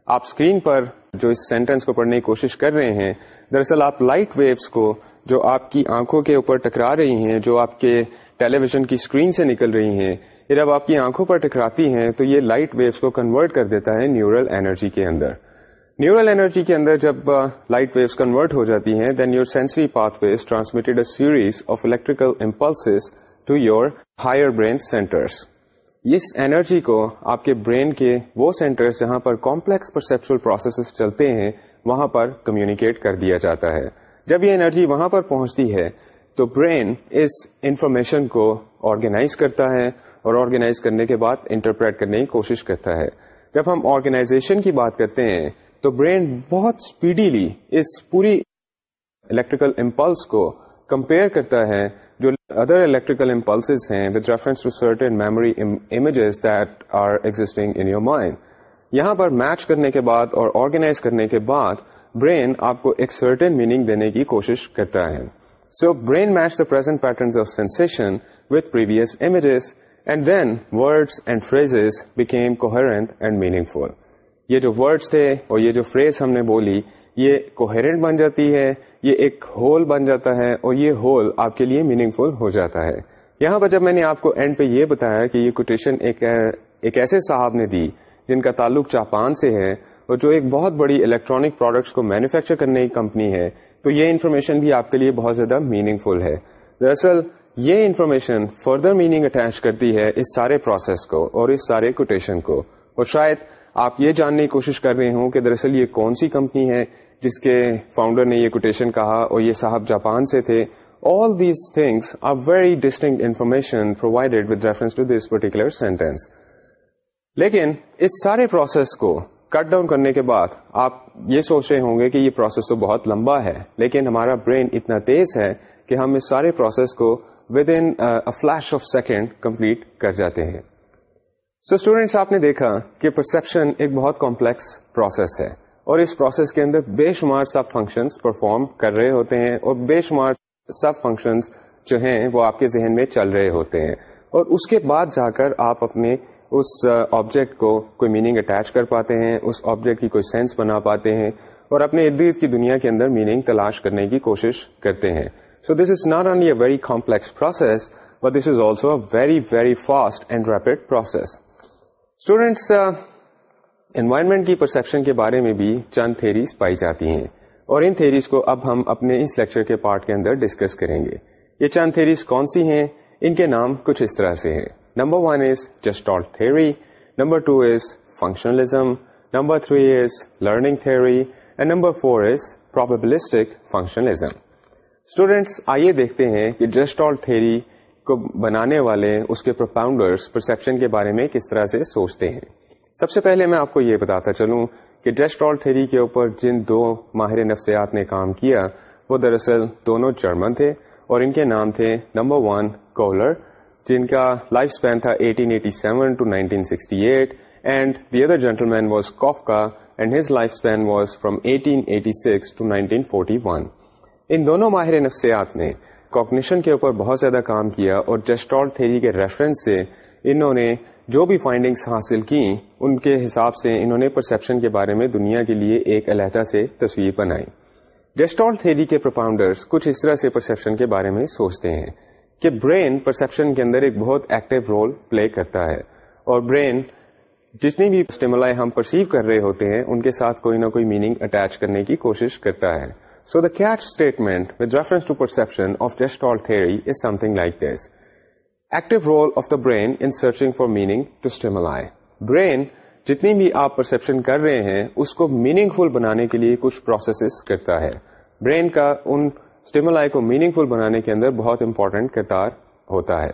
آپ اسکرین پر جو اس سینٹینس کو پڑھنے کی کوشش کر رہے ہیں، دراصل آپ لائٹ ویوز کو جو آپ کی آنکھوں کے اوپر ٹکرا رہی ہیں، جو آپ کے ٹیلی ویژن کی اسکرین سے نکل رہی ہیں یہ جب آپ کی آنکھوں پر ٹکراتی ہیں تو یہ لائٹ ویوز کو کنورٹ کر دیتا ہے نیورل انرجی کے اندر۔ نیورل انرجی کے اندر جب لائٹ ویوز کنورٹ ہو جاتی ہیں then your sensory pathways transmitted a series of electrical impulse to your higher brain centres us energy کو آپ کے برین کے وہ سینٹر جہاں پر کمپلیکس پرسپچل پروسیسز چلتے ہیں، وہاں پر کمیونیکیٹ کر دیا جاتا ہے۔ جب یہ انرجی وہاں پر پہنچتی ہے، تو برین اس انفارمیشن کو آرگنائز کرتا ہے اور آرگنائز کرنے کے بعد انٹرپریٹ کرنے کی کوشش کرتا ہے۔ جب ہم آرگنائزیشن کی بات کرتے ہیں، تو برین بہت اسپیڈیلی اس پوری الیکٹریکل امپلس کو کمپیئر کرتا ہے ادر الیکٹریکل امپلس ہیں with reference to certain memory images that are existing in your mind یہاں پر میچ کرنے کے بعد اور آرگنائز کرنے کے بعد برین آپ کو ایک سرٹن میننگ دینے کی کوشش کرتا ہے. So brain match the present patterns of sensation with previous images and then words and phrases become coherent and meaningful یہ جو ورڈس تھے اور یہ جو فریز ہم نے بولی یہ کوہرنٹ بن جاتی ہے، یہ ایک ہول بن جاتا ہے اور یہ ہول آپ کے لیے میننگ فل ہو جاتا ہے۔ یہاں پر جب میں نے آپ کو اینڈ پہ یہ بتایا کہ یہ کوٹیشن ایک ایک ایسے صاحب نے دی جن کا تعلق جاپان سے ہے اور جو ایک بہت بڑی الیکٹرانک پروڈکٹس کو مینوفیکچر کرنے کی کمپنی ہے، تو یہ انفارمیشن بھی آپ کے لیے بہت زیادہ میننگ فل ہے۔ دراصل، یہ انفارمیشن فردر میننگ اٹیچ کرتی ہے اس سارے پروسیس کو اور اس سارے کوٹیشن کو۔ اور شاید آپ یہ جاننے کی کوشش کر رہے ہوں کہ دراصل یہ کون سی کمپنی ہے جس کے فاؤنڈر نے یہ کوٹیشن کہا اور یہ صاحب جاپان سے تھے all these things are very distinct information provided with reference to this particular sentence لیکن اس سارے پروسیس کو کٹ ڈاؤن کرنے کے بعد آپ یہ سوچ رہے ہوں گے کہ یہ پروسیس تو بہت لمبا ہے، لیکن ہمارا برین اتنا تیز ہے کہ ہم اس سارے پروسیس کو within flash of second complete کر جاتے ہیں۔ سو اسٹوڈینٹس آپ نے دیکھا کہ پرسپشن ایک بہت کمپلیکس پروسیس ہے۔ اور اس پروسیس کے اندر بے شمار سب فنکشنز پرفارم کر رہے ہوتے ہیں اور بے شمار سب فنکشنز جو ہیں وہ آپ کے ذہن میں چل رہے ہوتے ہیں۔ اور اس کے بعد جا کر آپ اپنے اس آبجیکٹ کو کوئی میننگ اٹیچ کر پاتے ہیں، اس آبجیکٹ کی کوئی سینس بنا پاتے ہیں اور اپنے ارد گرد کی دنیا کے اندر میننگ تلاش کرنے کی کوشش کرتے ہیں۔ So this is not only a very complex process but this is also a very very fast and rapid process students environment کی پرسپشن کے بارے میں بھی چند تھیریز پائی جاتی ہیں۔ اور ان تھیریز کو اب ہم اپنے اس لیکچر کے پارٹ کے اندر ڈسکس کریں گے۔ یہ چند تھیریز کون سی ہیں؟ ان کے نام کچھ اس طرح سے ہیں۔ Number one is gestalt theory number two is functionalism number three is learning theory and number four is probabilistic functionalism students آئیے دیکھتے ہیں کہ جسٹال تھیری کو بنانے والے اس کے پروپاؤنڈرس پرسپشن کے بارے میں کس طرح سے سوچتے ہیں۔ سب سے پہلے میں آپ کو یہ بتاتا چلوں کہ ڈیسٹرال تھیری کے اوپر جن دو ماہر نفسیات نے کام کیا، وہ دراصل دونوں جرمن تھے اور ان کے نام تھے، نمبر ون، کولر، جن کا لائف اسپین تھا 1887 to 1968 and the other gentleman was Koffka and his life span was from 1886 to 1941 ان دونوں ماہر نفسیات نے کوگنیشن کے اوپر بہت زیادہ کام کیا اور جسٹال تھیری کے ریفرنس سے انہوں نے جو بھی فائنڈنگس حاصل کی ان کے حساب سے انہوں نے پرسپشن کے بارے میں دنیا کے لیے ایک علیحدہ سے تصویر بنائی۔ ڈیسٹال تھیری کے پروپاؤنڈرز کچھ اس طرح سے پرسپشن کے بارے میں سوچتے ہیں کہ برین پرسپشن کے اندر ایک بہت ایکٹیو رول پلے کرتا ہے اور برین جتنی بھی اسٹیمولا ہم پرسیو کر رہے ہوتے ہیں، ان کے ساتھ کوئی نہ کوئی میننگ اٹیچ کرنے کی کوشش کرتا ہے۔ So the catch statement with reference to perception of gestalt theory is something like this active role of the brain in searching for meaning to stimuli brain جتنی بھی آپ پرسپشن کر رہے ہیں، اس کو میننگ فل بنانے کے لیے کچھ پروسیسز کرتا ہے۔ برین کا ان اسٹیملائی کو میننگ فل بنانے کے اندر بہت امپورٹنٹ کردار ہوتا ہے۔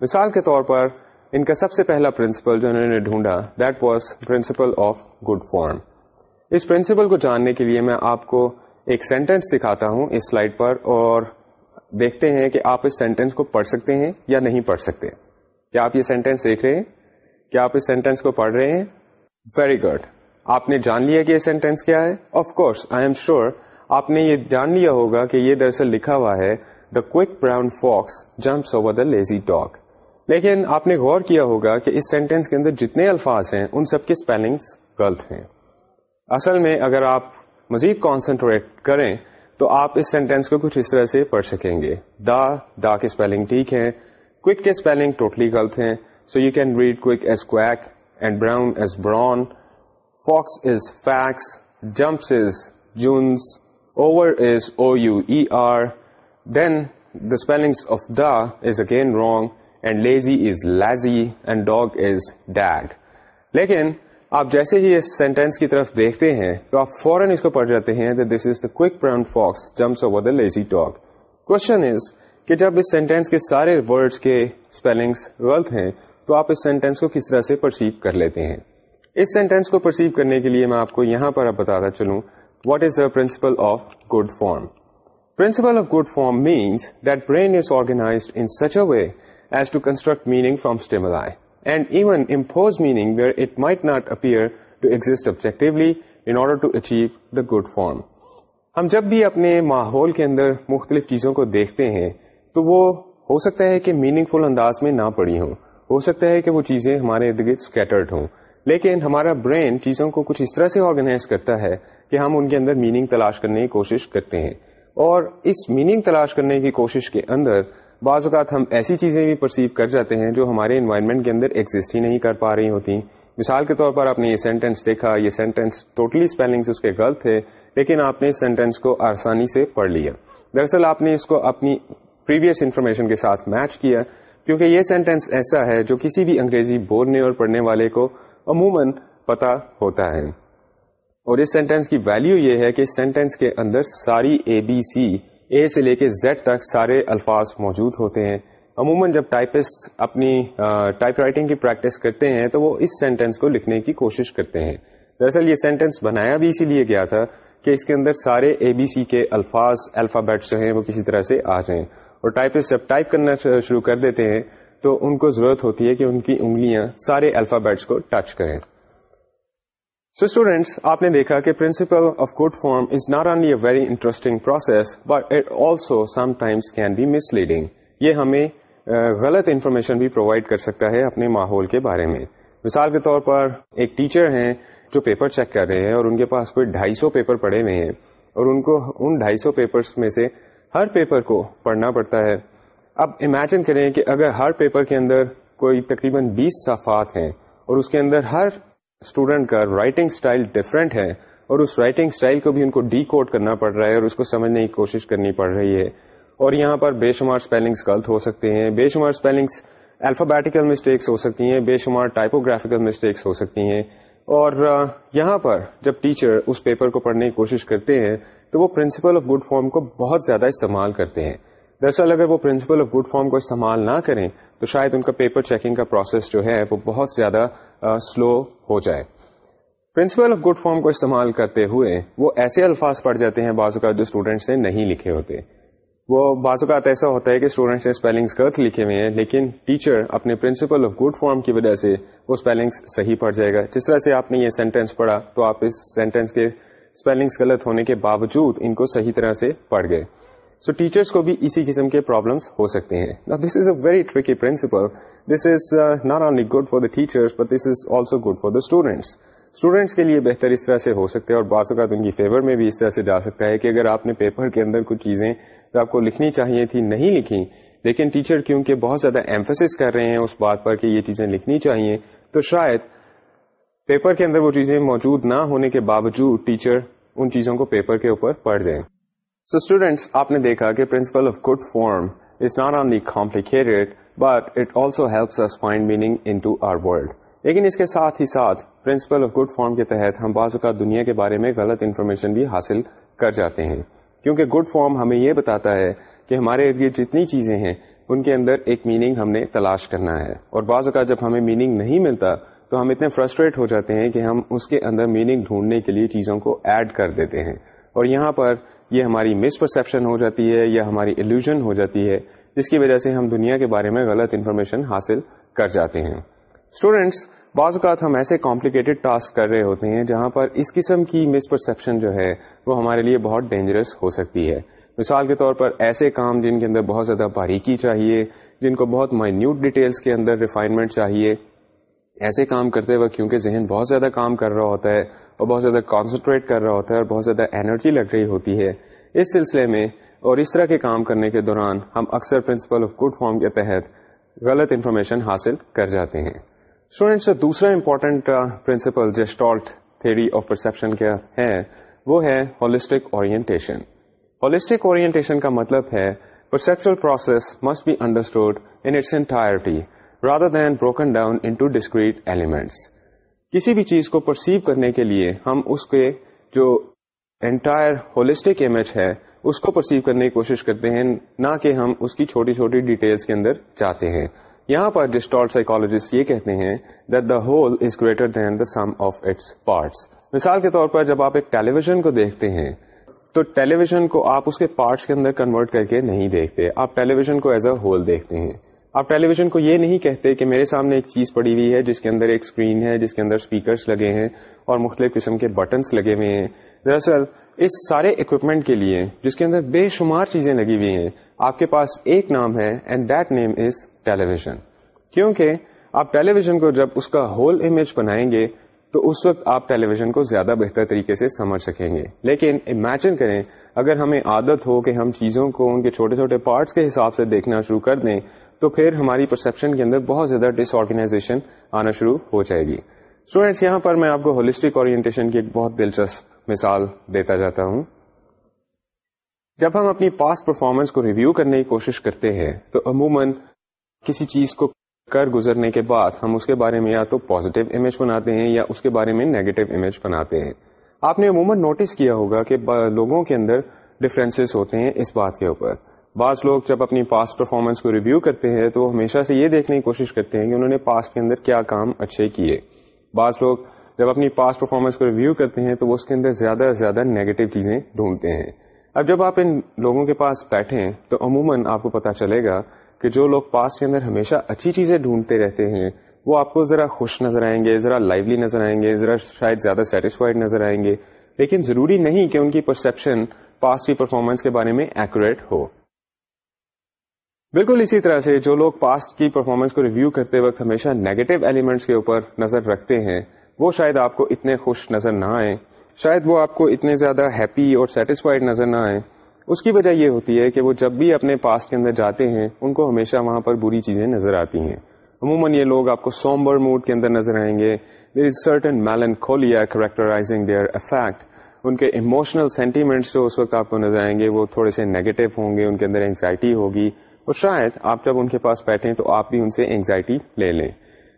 مثال کے طور پر، ان کا سب سے پہلا پرنسپل جو انہوں نے ڈھونڈا that was principle of good form us principal کو جاننے کے لیے میں آپ کو ایک سینٹینس سکھاتا ہوں اس سلائڈ پر، اور دیکھتے ہیں کہ آپ اس سینٹینس کو پڑھ سکتے ہیں یا نہیں پڑھ سکتے۔ کیا آپ یہ سینٹینس دیکھ رہے ہیں؟ کیا آپ اس سینٹینس کو پڑھ رہے ہیں؟ ویری گڈ آپ نے جان لیا کہ یہ سینٹینس کیا ہے؟ Of course I am sure آپ نے یہ جان لیا ہوگا کہ یہ دراصل لکھا ہوا ہے the quck brown fox jumps over the lazy dog لیکن آپ نے غور کیا ہوگا کہ اس سینٹینس کے اندر جتنے الفاظ ہیں، ان سب کے اسپیلنگس غلط ہیں۔ اصل میں اگر آپ مزید کانسنٹریٹ کریں، تو آپ اس سینٹینس کو کچھ اس طرح سے پڑھ سکیں گے۔ دا دا کے اسپیلنگ ٹھیک ہے کوک کے اسپیلنگ ٹوٹلی غلط ہیں۔ So you can read quck as quick and brown as brown fox is fex jumps is juns over is O U E R then the spelling of the is again wrong and lazy is lazy and dog is deg لیکن آپ جیسے ہی اس sentence کی طرف دیکھتے ہیں تو آپ فوراً اس کو پڑھ جاتے ہیں this is the quick brown fox jumps over the lazy dog question is کہ جب اس سینٹینس کے سارے ورڈز کے اسپیلنگس غلط ہیں تو آپ اس سینٹینس کو کس طرح سے پرسیو کر لیتے ہیں؟ اس سینٹینس کو پرسیو کرنے کے لیے میں آپ کو یہاں پر اب بتاتا چلوں۔ What is the principle of good form principle of good form means that brain is organised in such a way as to construct meaning from stimuli and even impose meaning where it might not appear to exist objectively in order to achieve the good form ہم جب بھی اپنے ماحول کے اندر مختلف چیزوں کو دیکھتے ہیں تو وہ ہو سکتا ہے کہ میننگ فل انداز میں نہ پڑی ہوں۔ ہو سکتا ہے کہ وہ چیزیں ہمارے ارد گرد اسکیٹرڈ ہوں۔ لیکن ہمارا برین چیزوں کو کچھ اس طرح سے آرگنائز کرتا ہے کہ ہم ان کے اندر میننگ تلاش کرنے کی کوشش کرتے ہیں۔ اور اس میننگ تلاش کرنے کی کوشش کے اندر بعض اوقات ہم ایسی چیزیں بھی پرسیو کر جاتے ہیں جو ہمارے انوائرمنٹ کے اندر ایگزٹ ہی نہیں کر پا رہی ہوتی۔ مثال کے طور پر آپ نے یہ سینٹینس دیکھا، یہ سینٹینس ٹوٹلی اسپیلنگ اس کے غلط تھے، لیکن آپ نے اس سینٹینس کو آسانی سے پڑھ لیا۔ دراصل آپ نے اس کو اپنی پریویس انفارمیشن کے ساتھ میچ کیا۔ کیونکہ یہ سینٹینس ایسا ہے جو کسی بھی انگریزی بولنے اور پڑھنے والے کو عموماً پتا ہوتا ہے۔ اور اس سینٹینس کی ویلو یہ ہے کہ اس سینٹینس کے اندر ساری اے بی سی اے سے لے کے زیڈ تک سارے الفاظ موجود ہوتے ہیں۔ عموماً جب ٹائپسٹ اپنی ٹائپ رائٹنگ کی پریکٹس کرتے ہیں تو وہ اس سینٹینس کو لکھنے کی کوشش کرتے ہیں۔ دراصل یہ سینٹینس بنایا بھی اسی لیے گیا تھا کہ اس کے اندر سارے اے بی سی کے الفاظ الفابیٹس جو ہیں وہ کسی طرح سے آ جائیں۔ اور ٹائپسٹ جب ٹائپ کرنا شروع کر دیتے ہیں، تو ان کو ضرورت ہوتی ہے کہ ان کی انگلیاں سارے الفابیٹس کو ٹچ کریں۔ سو اسٹوڈینٹس آپ نے دیکھا کہ principle of good form is not only a very interesting process but it also sometimes can be misleading یہ ہمیں غلط انفارمیشن بھی پرووائڈ کر سکتا ہے اپنے ماحول کے بارے میں۔ مثال کے طور پر ایک ٹیچر ہیں جو پیپر چیک کر رہے ہیں اور ان کے پاس کوئی ڈھائی سو پیپر پڑے ہوئے ہیں اور ان کو ان ڈھائی سو پیپر میں سے ہر پیپر کو پڑھنا پڑتا ہے۔ اب امیجن کریں کہ اگر ہر پیپر کے اندر کوئی تقریباً بیس صفحات ہیں اور اس کے اندر ہر اسٹوڈینٹ کا رائٹنگ اسٹائل ڈفرینٹ ہے اور اس رائٹنگ اسٹائل کو بھی ان کو ڈی کوڈ کرنا پڑ رہا ہے اور اس کو سمجھنے کی کوشش کرنی پڑ رہی ہے۔ اور یہاں پر بے شمار اسپیلنگس غلط ہو سکتے ہیں۔ بے شمار اسپیلنگس الفابیٹیکل مسٹیکس ہو سکتی ہیں۔ بے شمار ٹائپوگرافیکل مسٹیکس ہو سکتی ہیں۔ اور یہاں پر جب ٹیچر اس پیپر کو پڑھنے کی کوشش کرتے ہیں، تو وہ پرنسپل آف گڈ فارم کو بہت زیادہ استعمال کرتے ہیں۔ دراصل اگر وہ پرنسپل آف گڈ فارم کو استعمال نہ کریں، تو شاید ان کا پیپر چیکنگ کا پروسیس جو ہے، وہ بہت زیادہ سلو ہو جائے۔ پرنسپل آف گڈ فارم کو استعمال کرتے ہوئے وہ ایسے الفاظ پڑ جاتے ہیں، بعض اوقات جو اسٹوڈینٹس نے نہیں لکھے ہوتے۔ وہ بعض اوقات ایسا ہوتا ہے کہ اسٹوڈینٹس نے اسپیلنگس غلط لکھے ہوئے ہیں لیکن ٹیچر اپنے پرنسپل آف گڈ فارم کی وجہ سے وہ اسپیلنگس صحیح پڑ جائے گا۔ جس طرح سے آپ نے یہ سینٹینس پڑھا تو آپ اس سینٹینس کے اسپیلنگس غلط ہونے کے باوجود ان کو صحیح طرح سے پڑھ گئے۔ سو so, ٹیچرس کو بھی اسی قسم کے پرابلمس ہو سکتے ہیں۔ This is a very tricky principle this is not only good for the teachers but this is also good for the students students کے لیے بہتر اس طرح سے ہو سکتے ہیں اور بعض اوقات ان کی فیور میں بھی اس طرح سے جا سکتا ہے کہ اگر آپ نے پیپر کے اندر کچھ چیزیں جو آپ کو لکھنی چاہیے تھی، نہیں لکھی لیکن ٹیچر کیونکہ بہت زیادہ ایمفس کر رہے ہیں اس بات پر کہ یہ چیزیں لکھنی چاہیے، تو شاید پیپر کے اندر وہ چیزیں موجود نہ ہونے کے باوجود ٹیچر ان چیزوں کو پیپر کے اوپر پڑھ دیں سو اسٹوڈینٹس آپ نے دیکھا کہ principle of good form is not only complicated but it also helps find meaning into our world لیکن اس کے ساتھ ہی ساتھ پرنسپل آف گڈ فارم کے تحت ہم بعض اوقات دنیا کے بارے میں غلط انفارمیشن بھی حاصل کر جاتے ہیں۔ کیونکہ گڈ فارم ہمیں یہ بتاتا ہے کہ ہمارے ارد جتنی چیزیں ہیں، ان کے اندر ایک میننگ ہم نے تلاش کرنا ہے۔ اور بعض اوقات جب ہمیں میننگ نہیں ملتا، تو ہم اتنے فرسٹریٹ ہو جاتے ہیں کہ ہم اس کے اندر میننگ ڈھونڈنے کے لیے چیزوں کو ایڈ کر دیتے ہیں۔ اور یہاں پر یہ ہماری مس پرسپشن ہو جاتی ہے یا ہماری ایلوژن ہو جاتی ہے، جس کی وجہ سے ہم دنیا کے بارے میں غلط انفارمیشن حاصل کر جاتے ہیں۔ اسٹوڈینٹس بعض اوقات ہم ایسے کمپلیکیٹڈ ٹاسک کر رہے ہوتے ہیں جہاں پر اس قسم کی مس پرسپشن جو ہے وہ ہمارے لیے بہت ڈینجرس ہو سکتی ہے۔ مثال کے طور پر ایسے کام جن کے اندر بہت زیادہ باریکی چاہیے، جن کو بہت مائنیوٹ ڈیٹیلس کے اندر ریفائنمنٹ چاہیے۔ ایسے کام کرتے وقت کیونکہ ذہن بہت زیادہ کام کر رہا ہوتا ہے اور بہت زیادہ کانسنٹریٹ کر رہا ہوتا ہے اور بہت زیادہ انرجی لگ رہی ہوتی ہے۔ اس سلسلے میں اور اس طرح کے کام کرنے کے دوران ہم اکثر پرنسپل آف گڈ فارم کے تحت غلط انفارمیشن حاصل کر جاتے ہیں۔ اسٹوڈینٹس دوسرا important principle gestalt theory of perception کیا ہے وہ ہے ہولسٹک اورینٹیشن ہولسٹک اورینٹیشن کا مطلب ہے perceptual process must be understood in its entirety rather than broken down into discrete elements کسی بھی چیز کو پرسیو کرنے کے لیے ہم اس کے جو انٹائر ہولسٹک امیج ہے اس کو پرسیو کرنے کی کوشش کرتے ہیں نہ کہ ہم اس کی چھوٹی چھوٹی ڈیٹیلس کے اندر چاہتے ہیں یہاں پر ڈسٹال سائیکولوجسٹ یہ کہتے ہیں that the whole is greater than the sum of its parts مثال کے طور پر جب آپ ایک ٹیلی ویژن کو دیکھتے ہیں، تو ٹیلی ویژن کو آپ اس کے پارٹس کے اندر کنورٹ کر کے نہیں دیکھتے۔ آپ ٹیلی ویژن کو ایز اے ہول دیکھتے ہیں۔ آپ ٹیلی ویژن کو یہ نہیں کہتے کہ میرے سامنے ایک چیز پڑی ہوئی ہے جس کے اندر ایک اسکرین ہے، جس کے اندر اسپیکرس لگے ہیں اور مختلف قسم کے بٹنس لگے ہوئے ہیں۔ دراصل، اس سارے اکوپمنٹ کے لیے جس کے اندر بے شمار چیزیں لگی ہوئی ہیں آپ کے پاس ایک نام ہے and that name is television کیونکہ آپ ٹیلی ویژن کو جب اس کا ہول امیج بنائیں گے، تو اس وقت آپ ٹیلی ویژن کو زیادہ بہتر طریقے سے سمجھ سکیں گے۔ لیکن امیجن کریں، اگر ہمیں عادت ہو کہ ہم چیزوں کو ان کے چھوٹے چھوٹے پارٹس کے حساب سے دیکھنا شروع کر دیں، تو پھر ہماری پرسپشن کے اندر بہت زیادہ ڈس آرگنائزیشن آنا شروع ہو جائے گی۔ اسٹوڈینٹس یہاں پر میں آپ کو ہولسٹک اورینٹیشن کی ایک بہت دلچسپ مثال دیتا جاتا ہوں۔ جب ہم اپنی پاسٹ پرفارمنس کو ریویو کرنے کی کوشش کرتے ہیں، تو عموماً کسی چیز کو کر گزرنے کے بعد ہم اس کے بارے میں یا تو پازیٹیو امیج بناتے ہیں یا اس کے بارے میں نیگیٹو امیج بناتے ہیں۔ آپ نے عموماً نوٹس کیا ہوگا کہ لوگوں کے اندر ڈفرینسز ہوتے ہیں اس بات کے اوپر۔ بعض لوگ جب اپنی پاسٹ پرفارمنس کو ریویو کرتے ہیں، تو ہمیشہ سے یہ دیکھنے کی کوشش کرتے ہیں کہ انہوں نے پاسٹ کے اندر کیا کام اچھے کیے۔ بعض لوگ جب اپنی پاسٹ پرفارمنس کو ریویو کرتے ہیں، تو وہ اس کے اندر زیادہ سے زیادہ نیگیٹو چیزیں ڈھونڈتے ہیں۔ اب جب آپ ان لوگوں کے پاس بیٹھیں تو عموماً آپ کو پتا چلے گا کہ جو لوگ پاسٹ کے اندر ہمیشہ اچھی چیزیں ڈھونڈتے رہتے ہیں، وہ آپ کو ذرا خوش نظر آئیں گے، ذرا لائولی نظر آئیں گے، ذرا شاید زیادہ سیٹسفائڈ نظر آئیں گے۔ لیکن ضروری نہیں کہ ان کی پرسپشن پاسٹ کی پرفارمنس کے بارے میں ایکوریٹ ہو۔ بالکل اسی طرح سے جو لوگ پاسٹ کی پرفارمنس کو ریویو کرتے وقت ہمیشہ نیگیٹو ایلیمنٹس کے اوپر نظر رکھتے ہیں، وہ شاید آپ کو اتنے خوش نظر نہ آئے شاید وہ آپ کو اتنے زیادہ ہیپی اور سیٹسفائڈ نظر نہ آئے۔ اس کی وجہ یہ ہوتی ہے کہ وہ جب بھی اپنے پاسٹ کے اندر جاتے ہیں، ان کو ہمیشہ وہاں پر بری چیزیں نظر آتی ہیں۔ عموماً یہ لوگ آپ کو سومبر موڈ کے اندر نظر آئیں گے۔ There is certain melancholia characterizing their effect ان کے ایموشنل سینٹیمنٹس جو اس وقت آپ کو نظر آئیں گے، وہ تھوڑے سے نیگیٹو ہوں گے، ان کے اندر اینگزائٹی ہوگی۔ اور شاید آپ جب ان کے پاس بیٹھیں تو آپ بھی ان سے اینگزائٹی لے لیں۔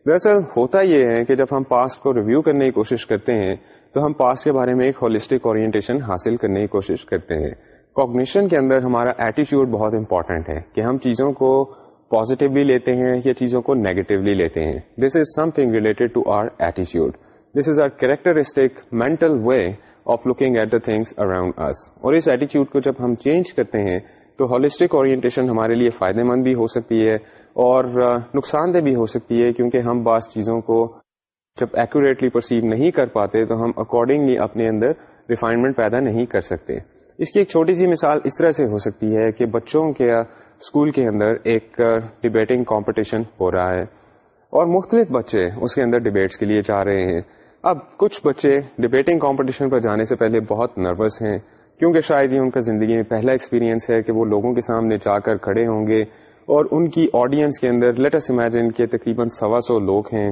دراصل ہوتا یہ ہے کہ جب ہم پاسٹ کو ریویو کرنے کی کوشش کرتے ہیں تو ہم پاسٹ کے بارے میں ایک ہولسٹک اورینٹیشن حاصل کرنے کی کوشش کرتے ہیں۔ کوگنیشن کے اندر ہمارا ایٹیچیوڈ بہت امپورٹنٹ ہے کہ ہم چیزوں کو پازیٹیولی لیتے ہیں یا چیزوں کو نیگیٹولی لیتے ہیں۔ This is something related to our ایٹیچیوڈ this is our characteristic mental way of looking at the things around us اور اس ایٹیچیوڈ کو جب ہم چینج کرتے ہیں تو ہولسٹک اورینٹیشن ہمارے لیے فائدے مند بھی ہو سکتی ہے اور نقصان دہ بھی ہو سکتی ہے کیونکہ ہم بعض چیزوں کو جب ایکوریٹلی پرسیو نہیں کر پاتے تو ہم اکارڈنگلی اپنے اندر ریفائنمنٹ پیدا نہیں کر سکتے۔ اس کی ایک چھوٹی سی مثال اس طرح سے ہو سکتی ہے کہ بچوں کے اسکول کے اندر ایک ڈبیٹنگ کمپٹیشن ہو رہا ہے اور مختلف بچے اس کے اندر ڈبیٹس کے لیے جا رہے ہیں۔ اب کچھ بچے ڈبیٹنگ کمپٹیشن پر جانے سے پہلے بہت نروس ہیں، کیونکہ شاید یہ ان کا زندگی میں پہلا ایکسپیرینس ہے کہ وہ لوگوں کے سامنے جا کر کھڑے ہوں گے اور ان کی آڈینس کے اندر لیٹس امیجن کے تقریباً سوا سو لوگ ہیں۔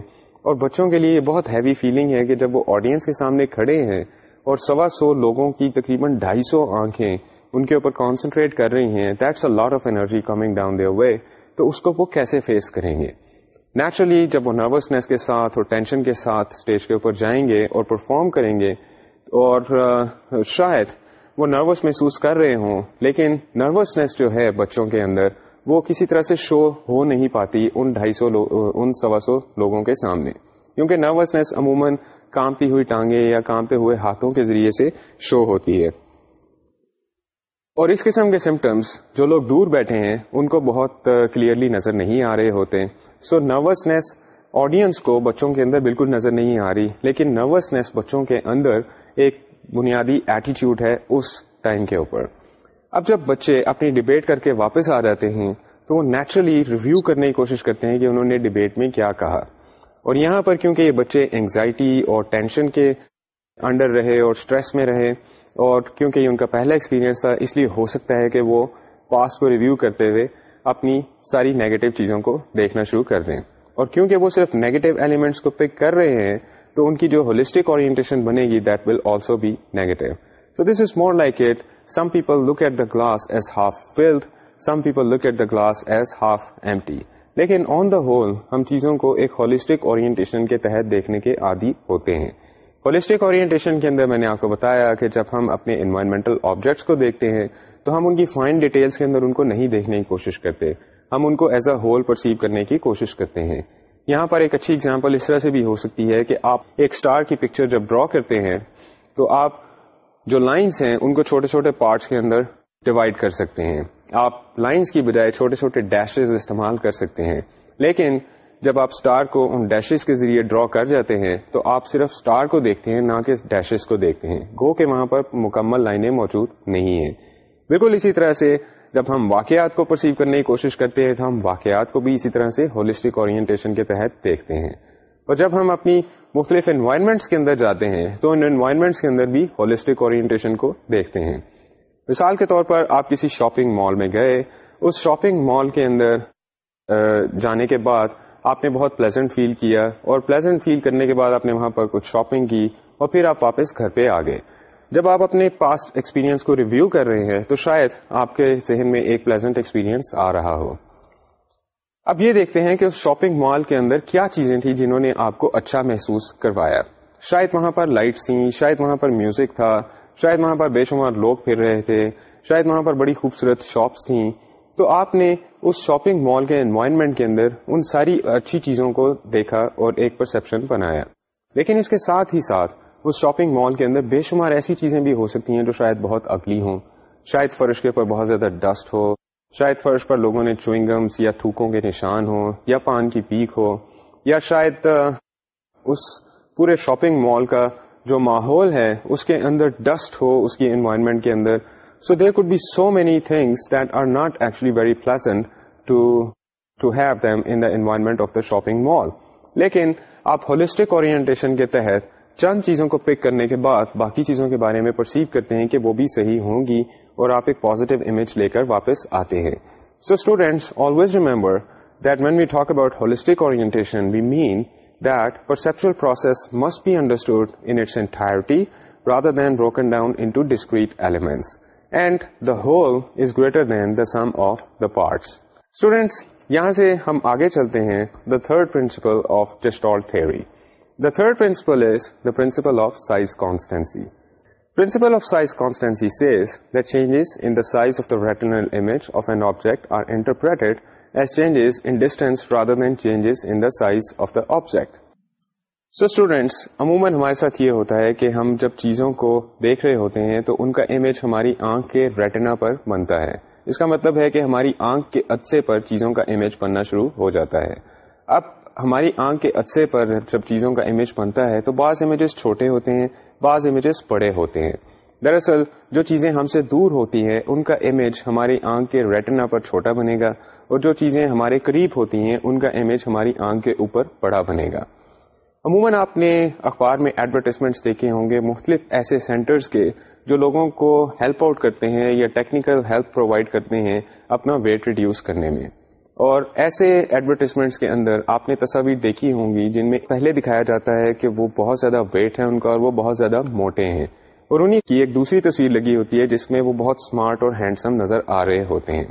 اور بچوں کے لیے یہ بہت ہیوی فیلنگ ہے کہ جب وہ آڈینس کے سامنے کھڑے ہیں اور سوا سو لوگوں کی تقریباً ڈھائی سو آنکھیں ان کے اوپر کانسنٹریٹ کر رہی ہیں that's a lot of energy coming down their way تو اس کو وہ کیسے فیس کریں گے؟ نیچرلی جب وہ نروسنیس کے ساتھ اور ٹینشن کے ساتھ اسٹیج کے اوپر جائیں گے اور پرفارم کریں گے، اور uh, شاید وہ نروس محسوس کر رہے ہوں، لیکن نروسنیس جو ہے بچوں کے اندر وہ کسی طرح سے شو ہو نہیں پاتی ان ڈھائی سو ان سوا سو لوگوں کے سامنے۔ کیونکہ نروسنیس عموماً کامتی ہوئی ٹانگیں یا کامتے ہوئے ہاتھوں کے ذریعے سے شو ہوتی ہے۔ اور اس قسم کے سمٹمس جو لوگ دور بیٹھے ہیں، ان کو بہت کلیئرلی نظر نہیں آ رہے ہوتے۔ سو نروسنیس آڈینس کو بچوں کے اندر بالکل نظر نہیں آ رہی، لیکن نروسنیس بچوں کے اندر ایک بنیادی ایٹیچیوڈ ہے اس ٹائم کے اوپر۔ اب جب بچے اپنی ڈبیٹ کر کے واپس آ جاتے ہیں، تو وہ نیچرلی ریویو کرنے کی کوشش کرتے ہیں کہ انہوں نے ڈبیٹ میں کیا کہا۔ اور یہاں پر کیونکہ یہ بچے اینگزائٹی اور ٹینشن کے انڈر رہے اور اسٹریس میں رہے، اور کیونکہ یہ ان کا پہلا ایکسپیرینس تھا، اس لیے ہو سکتا ہے کہ وہ پاسٹ کو ریویو کرتے ہوئے اپنی ساری نیگیٹو چیزوں کو دیکھنا شروع کر دیں۔ اور کیونکہ وہ صرف نیگیٹو ایلیمنٹس کو پک کر رہے ہیں، تو ان کی جو ہولسٹک اورینٹیشن بنے گی that will also be negative So this is more like it. Some people look at the glass as half filled, some people look at the glass as half empty. لیکن آن the whole ہم چیزوں کو ایک holistic orientation کے تحت دیکھنے کے عادی ہوتے ہیں ہولسٹک اورینٹیشن کے اندر میں نے آپ کو بتایا کہ جب ہم اپنے انوائرمنٹل آبجیکٹس کو دیکھتے ہیں تو ہم ان کی فائن ڈیٹیلس کے اندر ان کو نہیں دیکھنے کی کوشش کرتے ہم ان کو ایز اے ہول پرسیو کرنے کی کوشش کرتے ہیں یہاں پر ایک اچھی اگزامپل اس طرح سے بھی ہو سکتی ہے کہ آپ ایک اسٹار کی پکچر جب ڈرا کرتے ہیں تو آپ جو لائنس ہیں، ان کو چھوٹے چھوٹے پارٹس کے اندر ڈیوائڈ کر سکتے ہیں۔ آپ لائنس کی بجائے چھوٹے چھوٹے ڈیشز استعمال کر سکتے ہیں۔ لیکن جب آپ اسٹار کو ان ڈیشز کے ذریعے ڈرا کر جاتے ہیں، تو آپ صرف اسٹار کو دیکھتے ہیں، نہ کہ ڈیشز کو دیکھتے ہیں۔ گو کہ وہاں پر مکمل لائنیں موجود نہیں ہیں۔ بالکل اسی طرح سے جب ہم واقعات کو پرسیو کرنے کی کوشش کرتے ہیں، تو ہم واقعات کو بھی اسی طرح سے ہولسٹک اورینٹیشن کے تحت دیکھتے ہیں۔ اور جب ہم اپنی مختلف انوائرمنٹس کے اندر جاتے ہیں، تو ان انوائرمنٹس کے اندر بھی ہولسٹک اورینٹیشن کو دیکھتے ہیں۔ مثال کے طور پر آپ کسی شاپنگ مال میں گئے، اس شاپنگ مال کے اندر جانے کے بعد آپ نے بہت پلیزنٹ فیل کیا اور پلیزنٹ فیل کرنے کے بعد آپ نے وہاں پر کچھ شاپنگ کی اور پھر آپ واپس گھر پہ آ گئے۔ جب آپ اپنے پاسٹ ایکسپیرینس کو ریویو کر رہے ہیں، تو شاید آپ کے ذہن میں ایک پلیزنٹ ایکسپیرینس آ رہا ہو۔ اب یہ دیکھتے ہیں کہ اس شاپنگ مال کے اندر کیا چیزیں تھیں جنہوں نے آپ کو اچھا محسوس کروایا۔ شاید وہاں پر لائٹس تھیں، شاید وہاں پر میوزک تھا، شاید وہاں پر بے شمار لوگ پھر رہے تھے، شاید وہاں پر بڑی خوبصورت شاپس تھیں۔ تو آپ نے اس شاپنگ مال کے انوائرمنٹ کے اندر ان ساری اچھی چیزوں کو دیکھا اور ایک پرسپشن بنایا۔ لیکن اس کے ساتھ ہی ساتھ اس شاپنگ مال کے اندر بے شمار ایسی چیزیں بھی ہو سکتی ہیں جو شاید بہت اگلی ہوں۔ شاید فرش کے اوپر بہت زیادہ ڈسٹ ہو شاید فرش پر لوگوں نے چوئنگمس یا تھوکوں کے نشان ہو یا پان کی پیک ہو، یا شاید اس پورے شاپنگ مال کا جو ماحول ہے، اس کے اندر ڈسٹ ہو، اس کی انوائرمنٹ کے اندر۔ So there could be so many things that are not actually very pleasant to to have them in the environment of the shopping mall لیکن آپ ہولسٹک اورینٹیشن کے تحت چند چیزوں کو پک کرنے کے بعد باقی چیزوں کے بارے میں پرسیو کرتے ہیں کہ وہ بھی صحیح ہوں گی اور آپ ایک پازیٹو امیج لے کر واپس آتے ہیں۔ So students always remember that when we talk about holistic orientation we mean that perceptual process must be understood in its entirety rather than broken down into discrete elements and the whole is greater than the sum of the parts students یہاں سے ہم آگے چلتے ہیں the third principle of gestalt theory the third principle is the principle of size constancy principle of size constancy says the changes in the size of the retinal image of an object are interpreted as changes in distance rather than changes in the size of the object so students عموماً ہمارے ساتھ یہ ہوتا ہے کہ ہم جب چیزوں کو دیکھ رہے ہوتے ہیں تو ان کا امیج ہماری آنکھ کے ریٹنا پر بنتا ہے۔ اس کا مطلب ہے کہ ہماری آنکھ کے عدسے پر چیزوں کا امیج بننا شروع ہو جاتا ہے۔ اب ہماری آنکھ کے عدسے پر جب چیزوں کا امیج بنتا ہے تو بعض امیجز چھوٹے ہوتے ہیں، بعض امیجز بڑے ہوتے ہیں۔ دراصل جو چیزیں ہم سے دور ہوتی ہیں، ان کا امیج ہماری آنکھ کے ریٹنا پر چھوٹا بنے گا اور جو چیزیں ہمارے قریب ہوتی ہیں، ان کا امیج ہماری آنکھ کے اوپر بڑا بنے گا۔ عموماً آپ نے اخبار میں ایڈورٹیزمنٹس دیکھے ہوں گے، مختلف ایسے سینٹرز کے جو لوگوں کو ہیلپ آؤٹ کرتے ہیں یا ٹیکنیکل ہیلپ پرووائڈ کرتے ہیں اپنا ویٹ ریڈیوس کرنے میں۔ اور ایسے ایڈورٹیزمنٹس کے اندر آپ نے تصاویر دیکھی ہوں گی جن میں پہلے دکھایا جاتا ہے کہ وہ بہت زیادہ ویٹ ہے ان کا اور وہ بہت زیادہ موٹے ہیں۔ اور انہیں کی ایک دوسری تصویر لگی ہوتی ہے جس میں وہ بہت اسمارٹ اور ہینڈسم نظر آ رہے ہوتے ہیں۔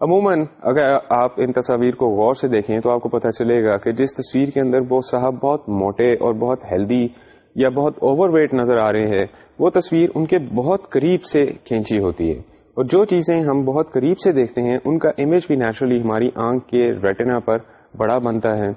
عموماً اگر آپ ان تصاویر کو غور سے دیکھیں تو آپ کو پتہ چلے گا کہ جس تصویر کے اندر وہ صاحب بہت موٹے اور بہت ہیلدی یا بہت اوور ویٹ نظر آ رہے ہیں، وہ تصویر ان کے بہت قریب سے کھینچی ہوتی ہے۔ اور جو چیزیں ہم بہت قریب سے دیکھتے ہیں ان کا امیج بھی نیچرلی ہماری آنکھ کے ریٹنا پر بڑا بنتا ہے۔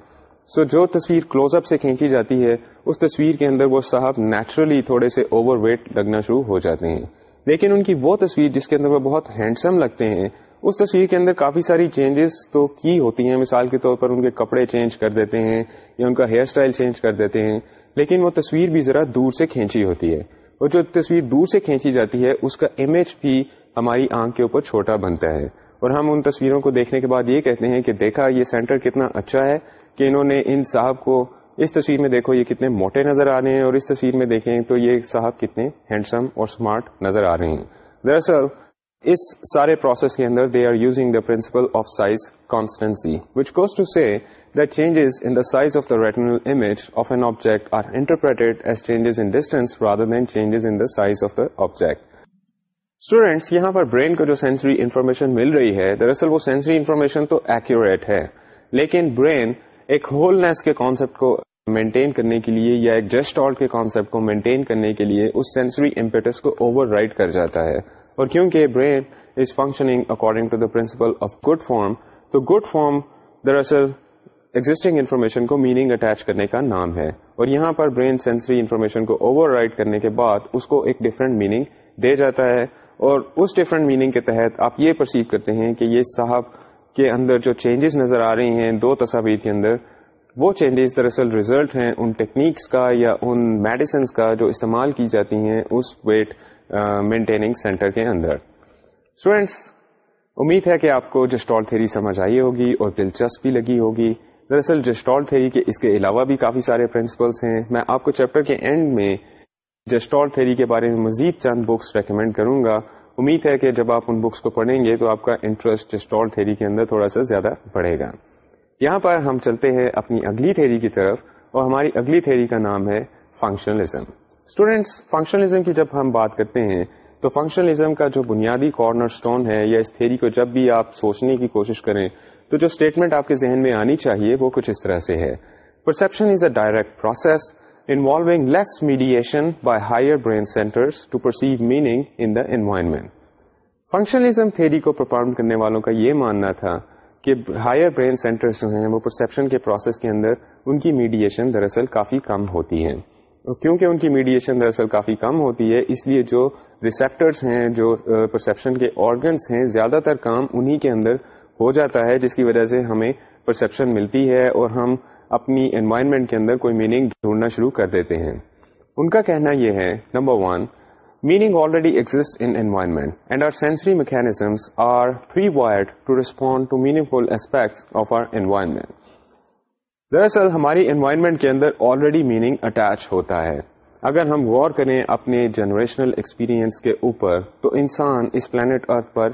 سو so, جو تصویر کلوز اپ سے کھینچی جاتی ہے اس تصویر کے اندر وہ صاحب نیچرلی تھوڑے سے اوور ویٹ لگنا شروع ہو جاتے ہیں۔ لیکن ان کی وہ تصویر جس کے اندر وہ بہت ہینڈسم لگتے ہیں اس تصویر کے اندر کافی ساری چینجز تو کی ہوتی ہیں۔ مثال کے طور پر ان کے کپڑے چینج کر دیتے ہیں یا ان کا ہیئر اسٹائل چینج کر دیتے ہیں لیکن وہ تصویر بھی ذرا دور سے کھینچی ہوتی ہے۔ اور جو تصویر دور سے کھینچی جاتی ہے اس کا امیج بھی ہماری آنکھ کے اوپر چھوٹا بنتا ہے۔ اور ہم ان تصویروں کو دیکھنے کے بعد یہ کہتے ہیں کہ دیکھا یہ سینٹر کتنا اچھا ہے کہ انہوں نے ان صاحب کو اس تصویر میں دیکھو یہ کتنے موٹے نظر آ رہے ہیں اور اس تصویر میں دیکھیں تو یہ صاحب کتنے ہینڈسم اور اسمارٹ نظر آ رہے ہیں۔ دراصل اس سارے پروسیس کے اندر they are using the principle of size constancy which goes to see that changes in the size of the retinal image of an object are interpreted as changes in distance rather than changes in the size of the object students یہاں پر brain کو جو sensory information مل رہی ہے، دراصل وہ sensory information تو ایکوریٹ ہے۔ لیکن برین ایک ہولنیس کے کانسیپٹ کو مینٹین کرنے کے لیے یا ایک جسٹ آؤٹ کے کانسیپٹ کو مینٹین کرنے کے لیے اس سینسری امپیٹس کو اوور رائڈ کر جاتا ہے۔ اور کیونکہ brain is functioning according to the principle of good form تو گڈ فارم دراصل ایگزٹنگ انفارمیشن کو میننگ اٹیچ کرنے کا نام ہے۔ اور یہاں پر برین سینسری انفارمیشن کو اوور رائڈ کرنے کے بعد اس کو ایک ڈفرینٹ میننگ دے جاتا ہے۔ اور اس ڈفرینٹ میننگ کے تحت آپ یہ پرسیو کرتے ہیں کہ یہ صاحب کے اندر جو چینجز نظر آ رہی ہیں دو تصاویر کے اندر، وہ چینجز دراصل ریزلٹ ہیں ان ٹیکنیکس کا یا ان میڈیسنس کا جو استعمال کی جاتی ہیں اس ویٹ مینٹیننگ سینٹر کے اندر۔ اسٹوڈینٹس امید ہے کہ آپ کو جسٹال تھیری سمجھ آئی ہوگی اور دلچسپی لگی ہوگی۔ دراصل جسٹال تھیری کے اس کے علاوہ بھی کافی سارے پرنسپلس ہیں۔ میں آپ کو چیپٹر کے اینڈ میں جسٹال تھیری کے بارے میں مزید چند بکس ریکمینڈ کروں گا۔ امید ہے کہ جب آپ ان بکس کو پڑھیں گے تو آپ کا انٹرسٹ جسٹال تھیری کے اندر تھوڑا سا زیادہ بڑھے گا۔ یہاں پر ہم چلتے ہیں اپنی اگلی تھیری کی طرف اور ہماری اگلی تھیری کا نام ہے فنکشنلزم اسٹوڈینٹس فنکشنلزم کی جب ہم بات کرتے ہیں تو فنکشنلزم کا جو بنیادی کارنر اسٹون ہے یا اس تھیری کو جب بھی آپ سوچنے کی کوشش کریں تو جو اسٹیٹمنٹ آپ کے ذہن میں آنی چاہیے وہ کچھ اس طرح سے ہے۔ Perception is a direct process involving less mediation by higher brain centres to perceive meaning in the environment functionalism theory کو پرپارم کرنے والوں کا یہ ماننا تھا کہ ہائر برین سینٹرس جو ہیں وہ پرسپشن کے پروسیس کے اندر ان کی میڈیشن دراصل کافی کم ہوتی ہے کیونکہ ان کی میڈیشن دراصل کافی کم ہوتی ہے، اس لیے جو ریسپٹرس ہیں، جو پرسپشن کے آرگنس ہیں، زیادہ تر کام انہی کے اندر ہو جاتا ہے، جس کی وجہ سے ہمیں پرسپشن ملتی ہے اور ہم اپنی انوائرمنٹ کے اندر کوئی میننگ ڈھونڈنا شروع کر دیتے ہیں۔ ان کا کہنا یہ ہے number one meaning already exist environment and our sensory mechanisms are prewired to respond to meaningful aspects of our environment دراصل ہماری انوائرمنٹ کے اندر آلریڈی میننگ اٹیچ ہوتا ہے۔ اگر ہم غور کریں اپنے جنریشنل ایکسپیرئنس کے اوپر، تو انسان اس پلانٹ ارتھ پر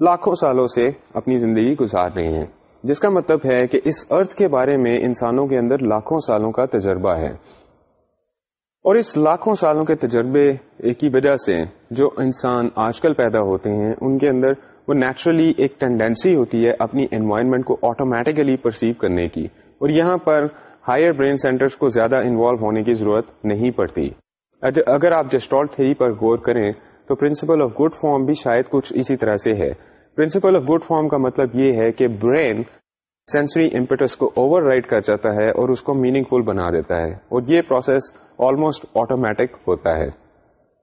لاکھوں سالوں سے اپنی زندگی گزار رہے ہیں۔ جس کا مطلب ہے کہ اس ارتھ کے بارے میں انسانوں کے اندر لاکھوں سالوں کا تجربہ ہے۔ اور اس لاکھوں سالوں کے تجربے کی وجہ سے جو انسان آج کل پیدا ہوتے ہیں، ان کے اندر وہ نیچرلی ایک ٹینڈینسی ہوتی ہے اپنی انوائرمنٹ کو آٹومیٹیکلی پرسیو کرنے کی۔ اور یہاں پر ہائر برین سینٹرز کو زیادہ انوالو ہونے کی ضرورت نہیں پڑتی۔ اگر آپ جسٹال تھری پر غور کریں، تو پرنسپل آف گڈ فارم بھی شاید کچھ اسی طرح سے ہے۔ پرنسپل آف گڈ فارم کا مطلب یہ ہے کہ برین سینسری امپیٹس کو اوور رائڈ کر جاتا ہے اور اس کو میننگ فل بنا دیتا ہے اور یہ پروسیس آلموسٹ آٹومیٹک ہوتا ہے۔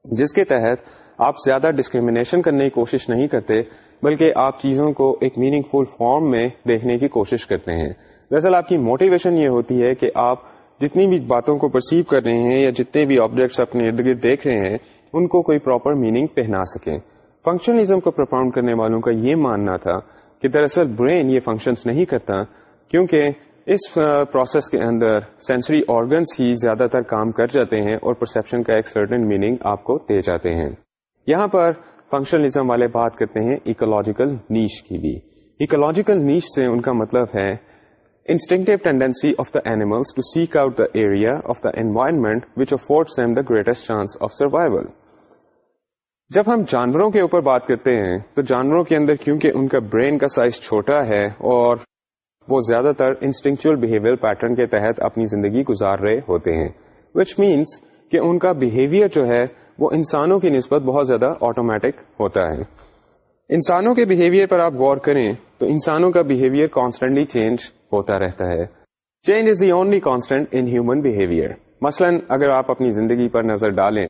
جس کے تحت آپ زیادہ ڈسکریمنیشن کرنے کی کوشش نہیں کرتے، بلکہ آپ چیزوں کو ایک میننگ فل فارم میں دیکھنے کی کوشش کرتے ہیں۔ دراصل آپ کی موٹیویشن یہ ہوتی ہے کہ آپ جتنی بھی باتوں کو پرسیو کر رہے ہیں یا جتنے بھی آبجیکٹس اپنے ارد گرد دیکھ رہے ہیں، ان کو کوئی پراپر میننگ پہنا سکیں۔ فنکشنلزم کو پرفارم کرنے والوں کا یہ ماننا تھا کہ دراصل برین یہ فنکشنز نہیں کرتا کیونکہ اس پروسیس کے اندر سینسری آرگنس ہی زیادہ تر کام کر جاتے ہیں اور پرسپشن کا ایک سرٹن میننگ آپ کو دے جاتے ہیں یہاں پر فنکشنلزم والے بات کرتے ہیں ایکولوجیکل نیش کی بھی ایکولوجیکل نیش سے ان کا مطلب ہے instinctive tendency of the animals to seek out the area of the environment which affords them the greatest chance of survival. جب ہم جانوروں کے اوپر بات کرتے ہیں، تو جانوروں کے اندر کیونکہ ان کا برین کا سائز چھوٹا ہے اور وہ زیادہ تر انسٹنکچل بہیویئر پیٹرن کے تحت اپنی زندگی گزار رہے ہوتے ہیں وچ مینس کہ ان کا بہیویئر جو ہے، وہ انسانوں کی نسبت بہت زیادہ آٹومیٹک ہوتا ہے۔ انسانوں کے بہیویئر پر آپ غور کریں، تو انسانوں کا بہیویئر کانسٹنٹلی چینج ہوتا رہتا ہے۔ Change is the only constant in human behaviour مثلاً اگر آپ اپنی زندگی پر نظر ڈالیں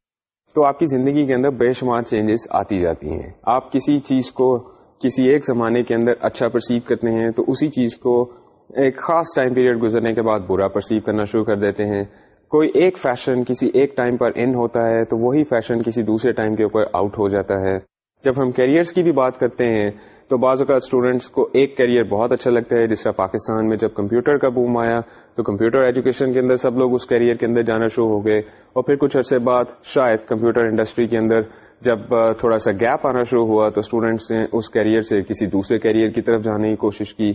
تو آپ کی زندگی کے اندر بے شمار چینجز آتی جاتی ہیں۔ آپ کسی چیز کو کسی ایک زمانے کے اندر اچھا پرسیو کرتے ہیں تو اسی چیز کو ایک خاص ٹائم پیریڈ گزرنے کے بعد برا پرسیو کرنا شروع کر دیتے ہیں۔ کوئی ایک فیشن کسی ایک ٹائم پر ان ہوتا ہے تو وہی فیشن کسی دوسرے ٹائم کے اوپر آؤٹ ہو جاتا ہے۔ جب ہم کیریئرس کی بھی بات کرتے ہیں تو بعض اوقات اسٹوڈینٹس کو ایک کیریئر بہت اچھا لگتا ہے۔ جس طرح پاکستان میں جب کمپیوٹر کا بوم آیا تو کمپیوٹر ایجوکیشن کے اندر سب لوگ اس کیریئر کے اندر جانا شروع ہو گئے اور پھر کچھ عرصے بعد شاید کمپیوٹر انڈسٹری کے اندر جب تھوڑا سا گیپ آنا شروع ہوا تو اسٹوڈینٹس نے اس کیریئر سے کسی دوسرے کیریئر کی طرف جانے کی کوشش کی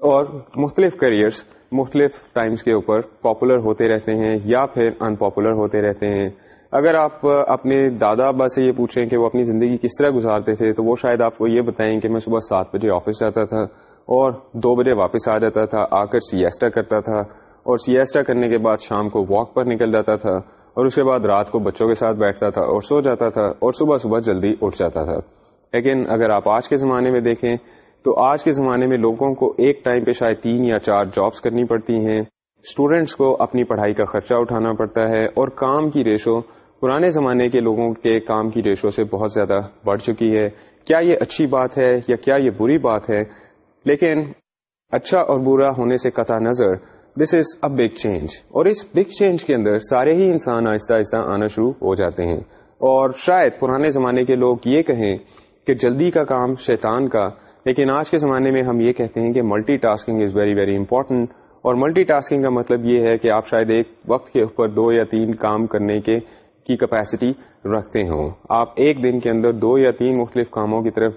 اور مختلف کیریئرس مختلف ٹائمز کے اوپر پاپولر ہوتے رہتے ہیں یا پھر ان پاپولر ہوتے رہتے ہیں۔ اگر آپ اپنے دادا ابا سے یہ پوچھیں کہ وہ اپنی زندگی کس طرح گزارتے تھے تو وہ شاید آپ کو یہ بتائیں کہ میں صبح سات بجے آفس جاتا تھا۔ اور دو بجے واپس آ جاتا تھا، آ کر سیاسٹا کرتا تھا اور سیاسٹا کرنے کے بعد شام کو واک پر نکل جاتا تھا اور اس کے بعد رات کو بچوں کے ساتھ بیٹھتا تھا اور سو جاتا تھا اور صبح صبح جلدی اٹھ جاتا تھا۔ لیکن اگر آپ آج کے زمانے میں دیکھیں تو آج کے زمانے میں لوگوں کو ایک ٹائم پہ شاید تین یا چار جابس کرنی پڑتی ہیں۔ اسٹوڈینٹس کو اپنی پڑھائی کا خرچہ اٹھانا پڑتا ہے اور کام کی ریشو، پرانے زمانے کے لوگوں کے کام کی ریشو سے بہت زیادہ بڑھ چکی ہے۔ کیا یہ اچھی بات ہے یا کیا یہ بری بات ہے؟ لیکن اچھا اور برا ہونے سے قطع نظر دس از اے بگ چینج اور اس بگ چینج کے اندر سارے ہی انسان آہستہ آہستہ آنا شروع ہو جاتے ہیں۔ اور شاید پرانے زمانے کے لوگ یہ کہیں کہ جلدی کا کام شیطان کا، لیکن آج کے زمانے میں ہم یہ کہتے ہیں کہ multitasking is very very important اور ملٹی ٹاسکنگ کا مطلب یہ ہے کہ آپ شاید ایک وقت کے اوپر دو یا تین کام کرنے کے کی کیپیسٹی رکھتے ہوں۔ آپ ایک دن کے اندر دو یا تین مختلف کاموں کی طرف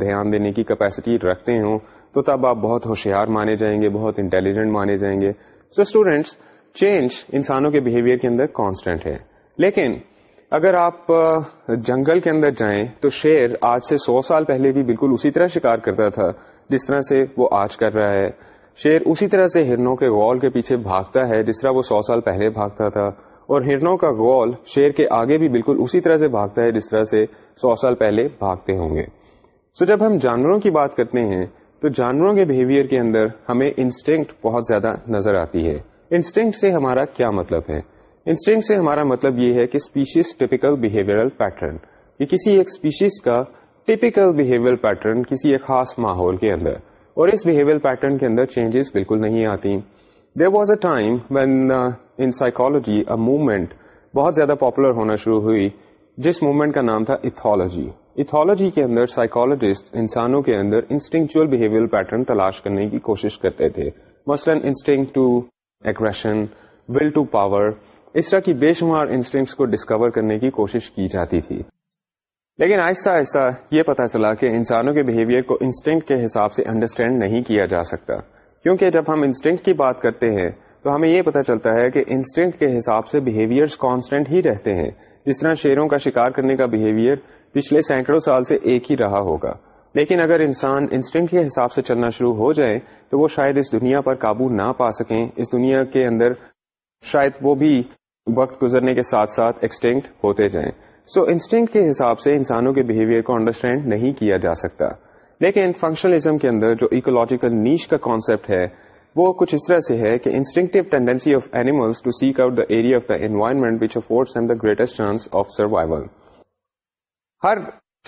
دھیان دینے کی کیپیسٹی رکھتے ہوں۔ تو تب آپ بہت ہوشیار مانے جائیں گے، بہت انٹیلیجنٹ مانے جائیں گے۔ سو اسٹوڈینٹس چینج انسانوں کے بہیویئر کے اندر کانسٹینٹ ہے۔ لیکن اگر آپ جنگل کے اندر جائیں تو شیر آج سے سو سال پہلے بھی بالکل اسی طرح شکار کرتا تھا، جس طرح سے وہ آج کر رہا ہے۔ شیر اسی طرح سے ہرنوں کے غول کے پیچھے بھاگتا ہے، جس طرح وہ سو سال پہلے بھاگتا تھا۔ اور ہرنوں کا گول شیر کے آگے بھی بالکل اسی طرح سے بھاگتا ہے، جس طرح سے سو سال پہلے بھاگتے ہوں گے۔ سو جب ہم جانوروں کی بات کرتے ہیں تو جانوروں کے بہیویئر کے اندر ہمیں انسٹنکٹ بہت زیادہ نظر آتی ہے۔ انسٹنکٹ سے ہمارا کیا مطلب ہے؟ انسٹنگ سے ہمارا مطلب یہ ہے کہ اسپیشیز ٹیپیکل بہیویئرل پیٹرن کہ کسی ایک اسپیشیز کا ٹیپیکل بہیویئر پیٹرن کسی ایک خاص ماحول کے اندر، اور اس بہیویئر پیٹرن کے اندر چینجز بالکل نہیں آتی۔ There was a time when in psychology a movement بہت زیادہ پاپولر ہونا شروع ہوئی، جس موومنٹ کا نام تھا ایتھولوجی ایتھولوجی کے اندر سائیکولوجسٹ انسانوں کے اندر انسٹنگچل بہیویئر پیٹرن تلاش کرنے کی کوشش کرتے تھے۔ مثلاً instinct to aggression will to power اس طرح کی بے شمار انسٹنگس کو ڈسکور کرنے کی کوشش کی جاتی تھی۔ لیکن آہستہ آہستہ یہ پتا چلا کہ انسانوں کے بہیویئر کو انسٹنکٹ کے حساب سے انڈرسٹینڈ نہیں کیا جا سکتا۔ کیونکہ جب ہم انسٹنکٹ کی بات کرتے ہیں، تو ہمیں یہ پتا چلتا ہے کہ انسٹنکٹ کے حساب سے بہیویئر کانسٹینٹ ہی رہتے ہیں۔ جس طرح شیروں کا شکار کرنے کا بہیویئر پچھلے سینکڑوں سال سے ایک ہی رہا ہوگا۔ لیکن اگر انسان انسٹنکٹ کے حساب سے چلنا شروع ہو جائے، تو وہ شاید اس دنیا پر قابو نہ پا سکیں۔ اس دنیا کے اندر شاید وہ بھی وقت گزرنے کے ساتھ ساتھ ایکسٹینکٹ ہوتے جائیں۔ سو انسٹنگ کے حساب سے انسانوں کے بہیویئر کو انڈرسٹینڈ نہیں کیا جا سکتا۔ لیکن فنکشنلزم کے اندر جو ایکولوجیکل نیچ کا کانسیپٹ ہے، وہ کچھ اس طرح سے ہے کہ instinctive tendency of animals to seek out the area of the environment which affords the greatest chance of survival ہر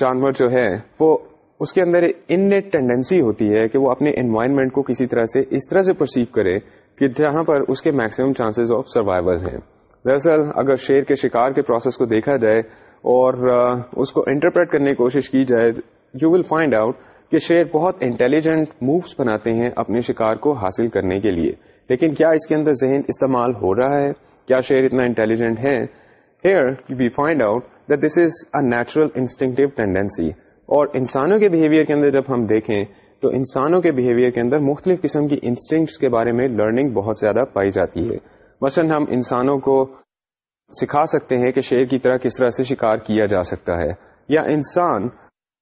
جانور جو ہے وہ اس کے اندر ان ٹینڈینسی ہوتی ہے کہ وہ اپنے انوائرمنٹ کو کسی طرح سے اس طرح سے پرسیو کرے کہ جہاں پر اس کے میکسیمم چانسز آف سروائول ہیں۔ دراصل اگر شیر کے شکار کے پروسیس کو دیکھا جائے اور اس کو انٹرپریٹ کرنے کی کوشش کی جائے یو ول فائنڈ آؤٹ کہ شیر بہت انٹیلیجنٹ مووز بناتے ہیں اپنے شکار کو حاصل کرنے کے لیے۔ لیکن کیا اس کے اندر ذہن استعمال ہو رہا ہے؟ کیا شیر اتنا انٹیلیجنٹ ہے؟ Here we find out that this is a natural instinctive tendency اور انسانوں کے بہیویئر کے اندر جب ہم دیکھیں تو انسانوں کے بہیویئر کے اندر مختلف قسم کی انسٹنگس کے بارے میں لرننگ بہت زیادہ پائی جاتی ہے۔ مثلاً ہم انسانوں کو سکھا سکتے ہیں کہ شیر کی طرح کس طرح سے شکار کیا جا سکتا ہے۔ یا انسان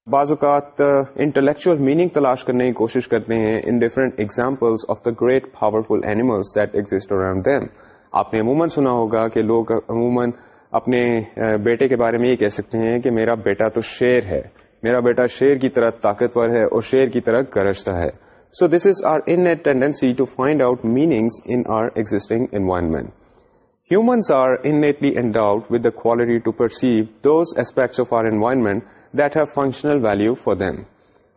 بعض اوقات انٹلیکچل میننگ تلاش کرنے کی کوشش کرتے ہیں in different example of the great powerful animals that exist around them آپ نے عموماً سنا ہوگا کہ لوگ عموماً اپنے بیٹے کے بارے میں یہ کہہ سکتے ہیں کہ میرا بیٹا تو شیر ہے۔ میرا بیٹا شیر کی طرح طاقتور ہے اور شیر کی طرح گرجتا ہے۔ So this is our in tendency to find out meanings in our existing environment Humans are innately endowed with the quality to perceive those aspects of our environment that have functional value for them.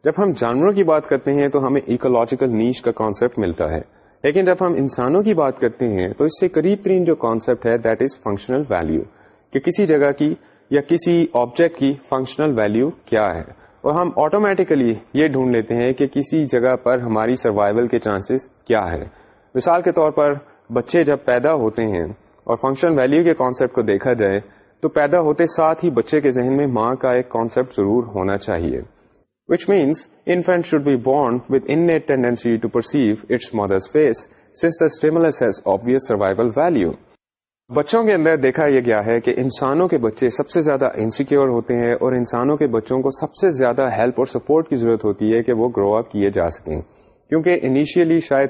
جب ہم جانوروں کی بات کرتے ہیں تو ہمیں ecological نیچ کا کانسیپٹ ملتا ہے۔ لیکن جب ہم انسانوں کی بات کرتے ہیں تو اس سے قریب ترین جو کانسیپٹ ہے دیٹ از فنکشنل ویلو کہ کسی جگہ کی یا کسی آبجیکٹ کی فنکشنل ویلو کیا ہے۔ اور ہم آٹومیٹیکلی یہ ڈھونڈ لیتے ہیں کہ کسی جگہ پر ہماری سروائول کے چانسز کیا ہے۔ مثال کے طور پر بچے جب پیدا ہوتے ہیں اور فنکشن ویلو کے کانسیپٹ کو دیکھا جائے تو پیدا ہوتے ساتھ ہی بچے کے ذہن میں ماں کا ایک کانسیپٹ ضرور ہونا چاہیے۔ Which means infant should be born with an tendency to perceive its mother's face since the stimulus has obvious survival value بچوں کے اندر دیکھا یہ گیا ہے کہ انسانوں کے بچے سب سے زیادہ انسیکیور ہوتے ہیں اور انسانوں کے بچوں کو سب سے زیادہ ہیلپ اور سپورٹ کی ضرورت ہوتی ہے کہ وہ گرو اپ کیے جا سکیں۔ کیونکہ انیشیلی شاید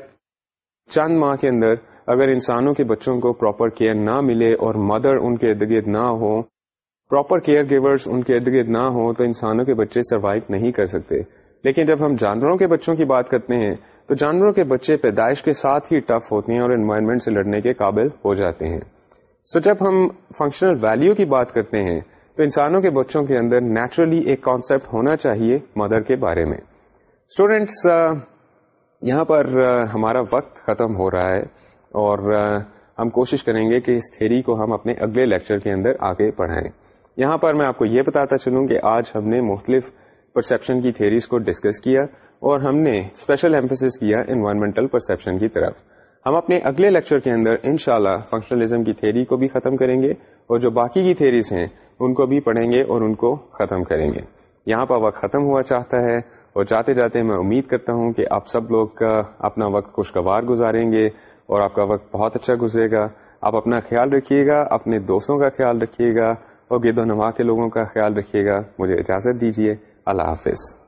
چند ماہ کے اندر اگر انسانوں کے بچوں کو پراپر کیئر نہ ملے اور مدر ان کے ارد گرد نہ ہو پراپر کیئر گیورس ان کے ارد گرد نہ ہو، تو انسانوں کے بچے سروائو نہیں کر سکتے۔ لیکن جب ہم جانوروں کے بچوں کی بات کرتے ہیں، تو جانوروں کے بچے پیدائش کے ساتھ ہی ٹف ہوتے ہیں اور انوائرمنٹ سے لڑنے کے قابل ہو جاتے ہیں۔ سو so جب ہم فنکشنل ویلو کی بات کرتے ہیں، تو انسانوں کے بچوں کے اندر نیچرلی ایک کانسیپٹ ہونا چاہیے مدر کے بارے میں۔ اسٹوڈینٹس یہاں پر ہمارا وقت ختم ہو رہا ہے اور ہم کوشش کریں گے کہ اس تھیری کو ہم اپنے اگلے لیکچر کے اندر آگے پڑھائیں۔ یہاں پر میں آپ کو یہ بتاتا چلوں کہ آج ہم نے مختلف پرسپشن کی تھیریز کو ڈسکس کیا اور ہم نے اسپیشل ایمفیس کیا انوائرمنٹل پرسپشن کی طرف۔ ہم اپنے اگلے لیکچر کے اندر انشاءاللہ شاء فنکشنلزم کی تھیری کو بھی ختم کریں گے اور جو باقی کی تھیریز ہیں، ان کو بھی پڑھیں گے اور ان کو ختم کریں گے۔ یہاں پر وقت ختم ہوا چاہتا ہے اور جاتے جاتے میں امید کرتا ہوں کہ آپ سب لوگ کا اپنا وقت خوشگوار گزاریں گے اور آپ کا وقت بہت اچھا گزرے گا۔ آپ اپنا خیال رکھیے گا، اپنے دوستوں کا خیال رکھیے گا اور گید و نما کے لوگوں کا خیال رکھیے گا۔ مجھے اجازت دیجیے اللہ حافظ۔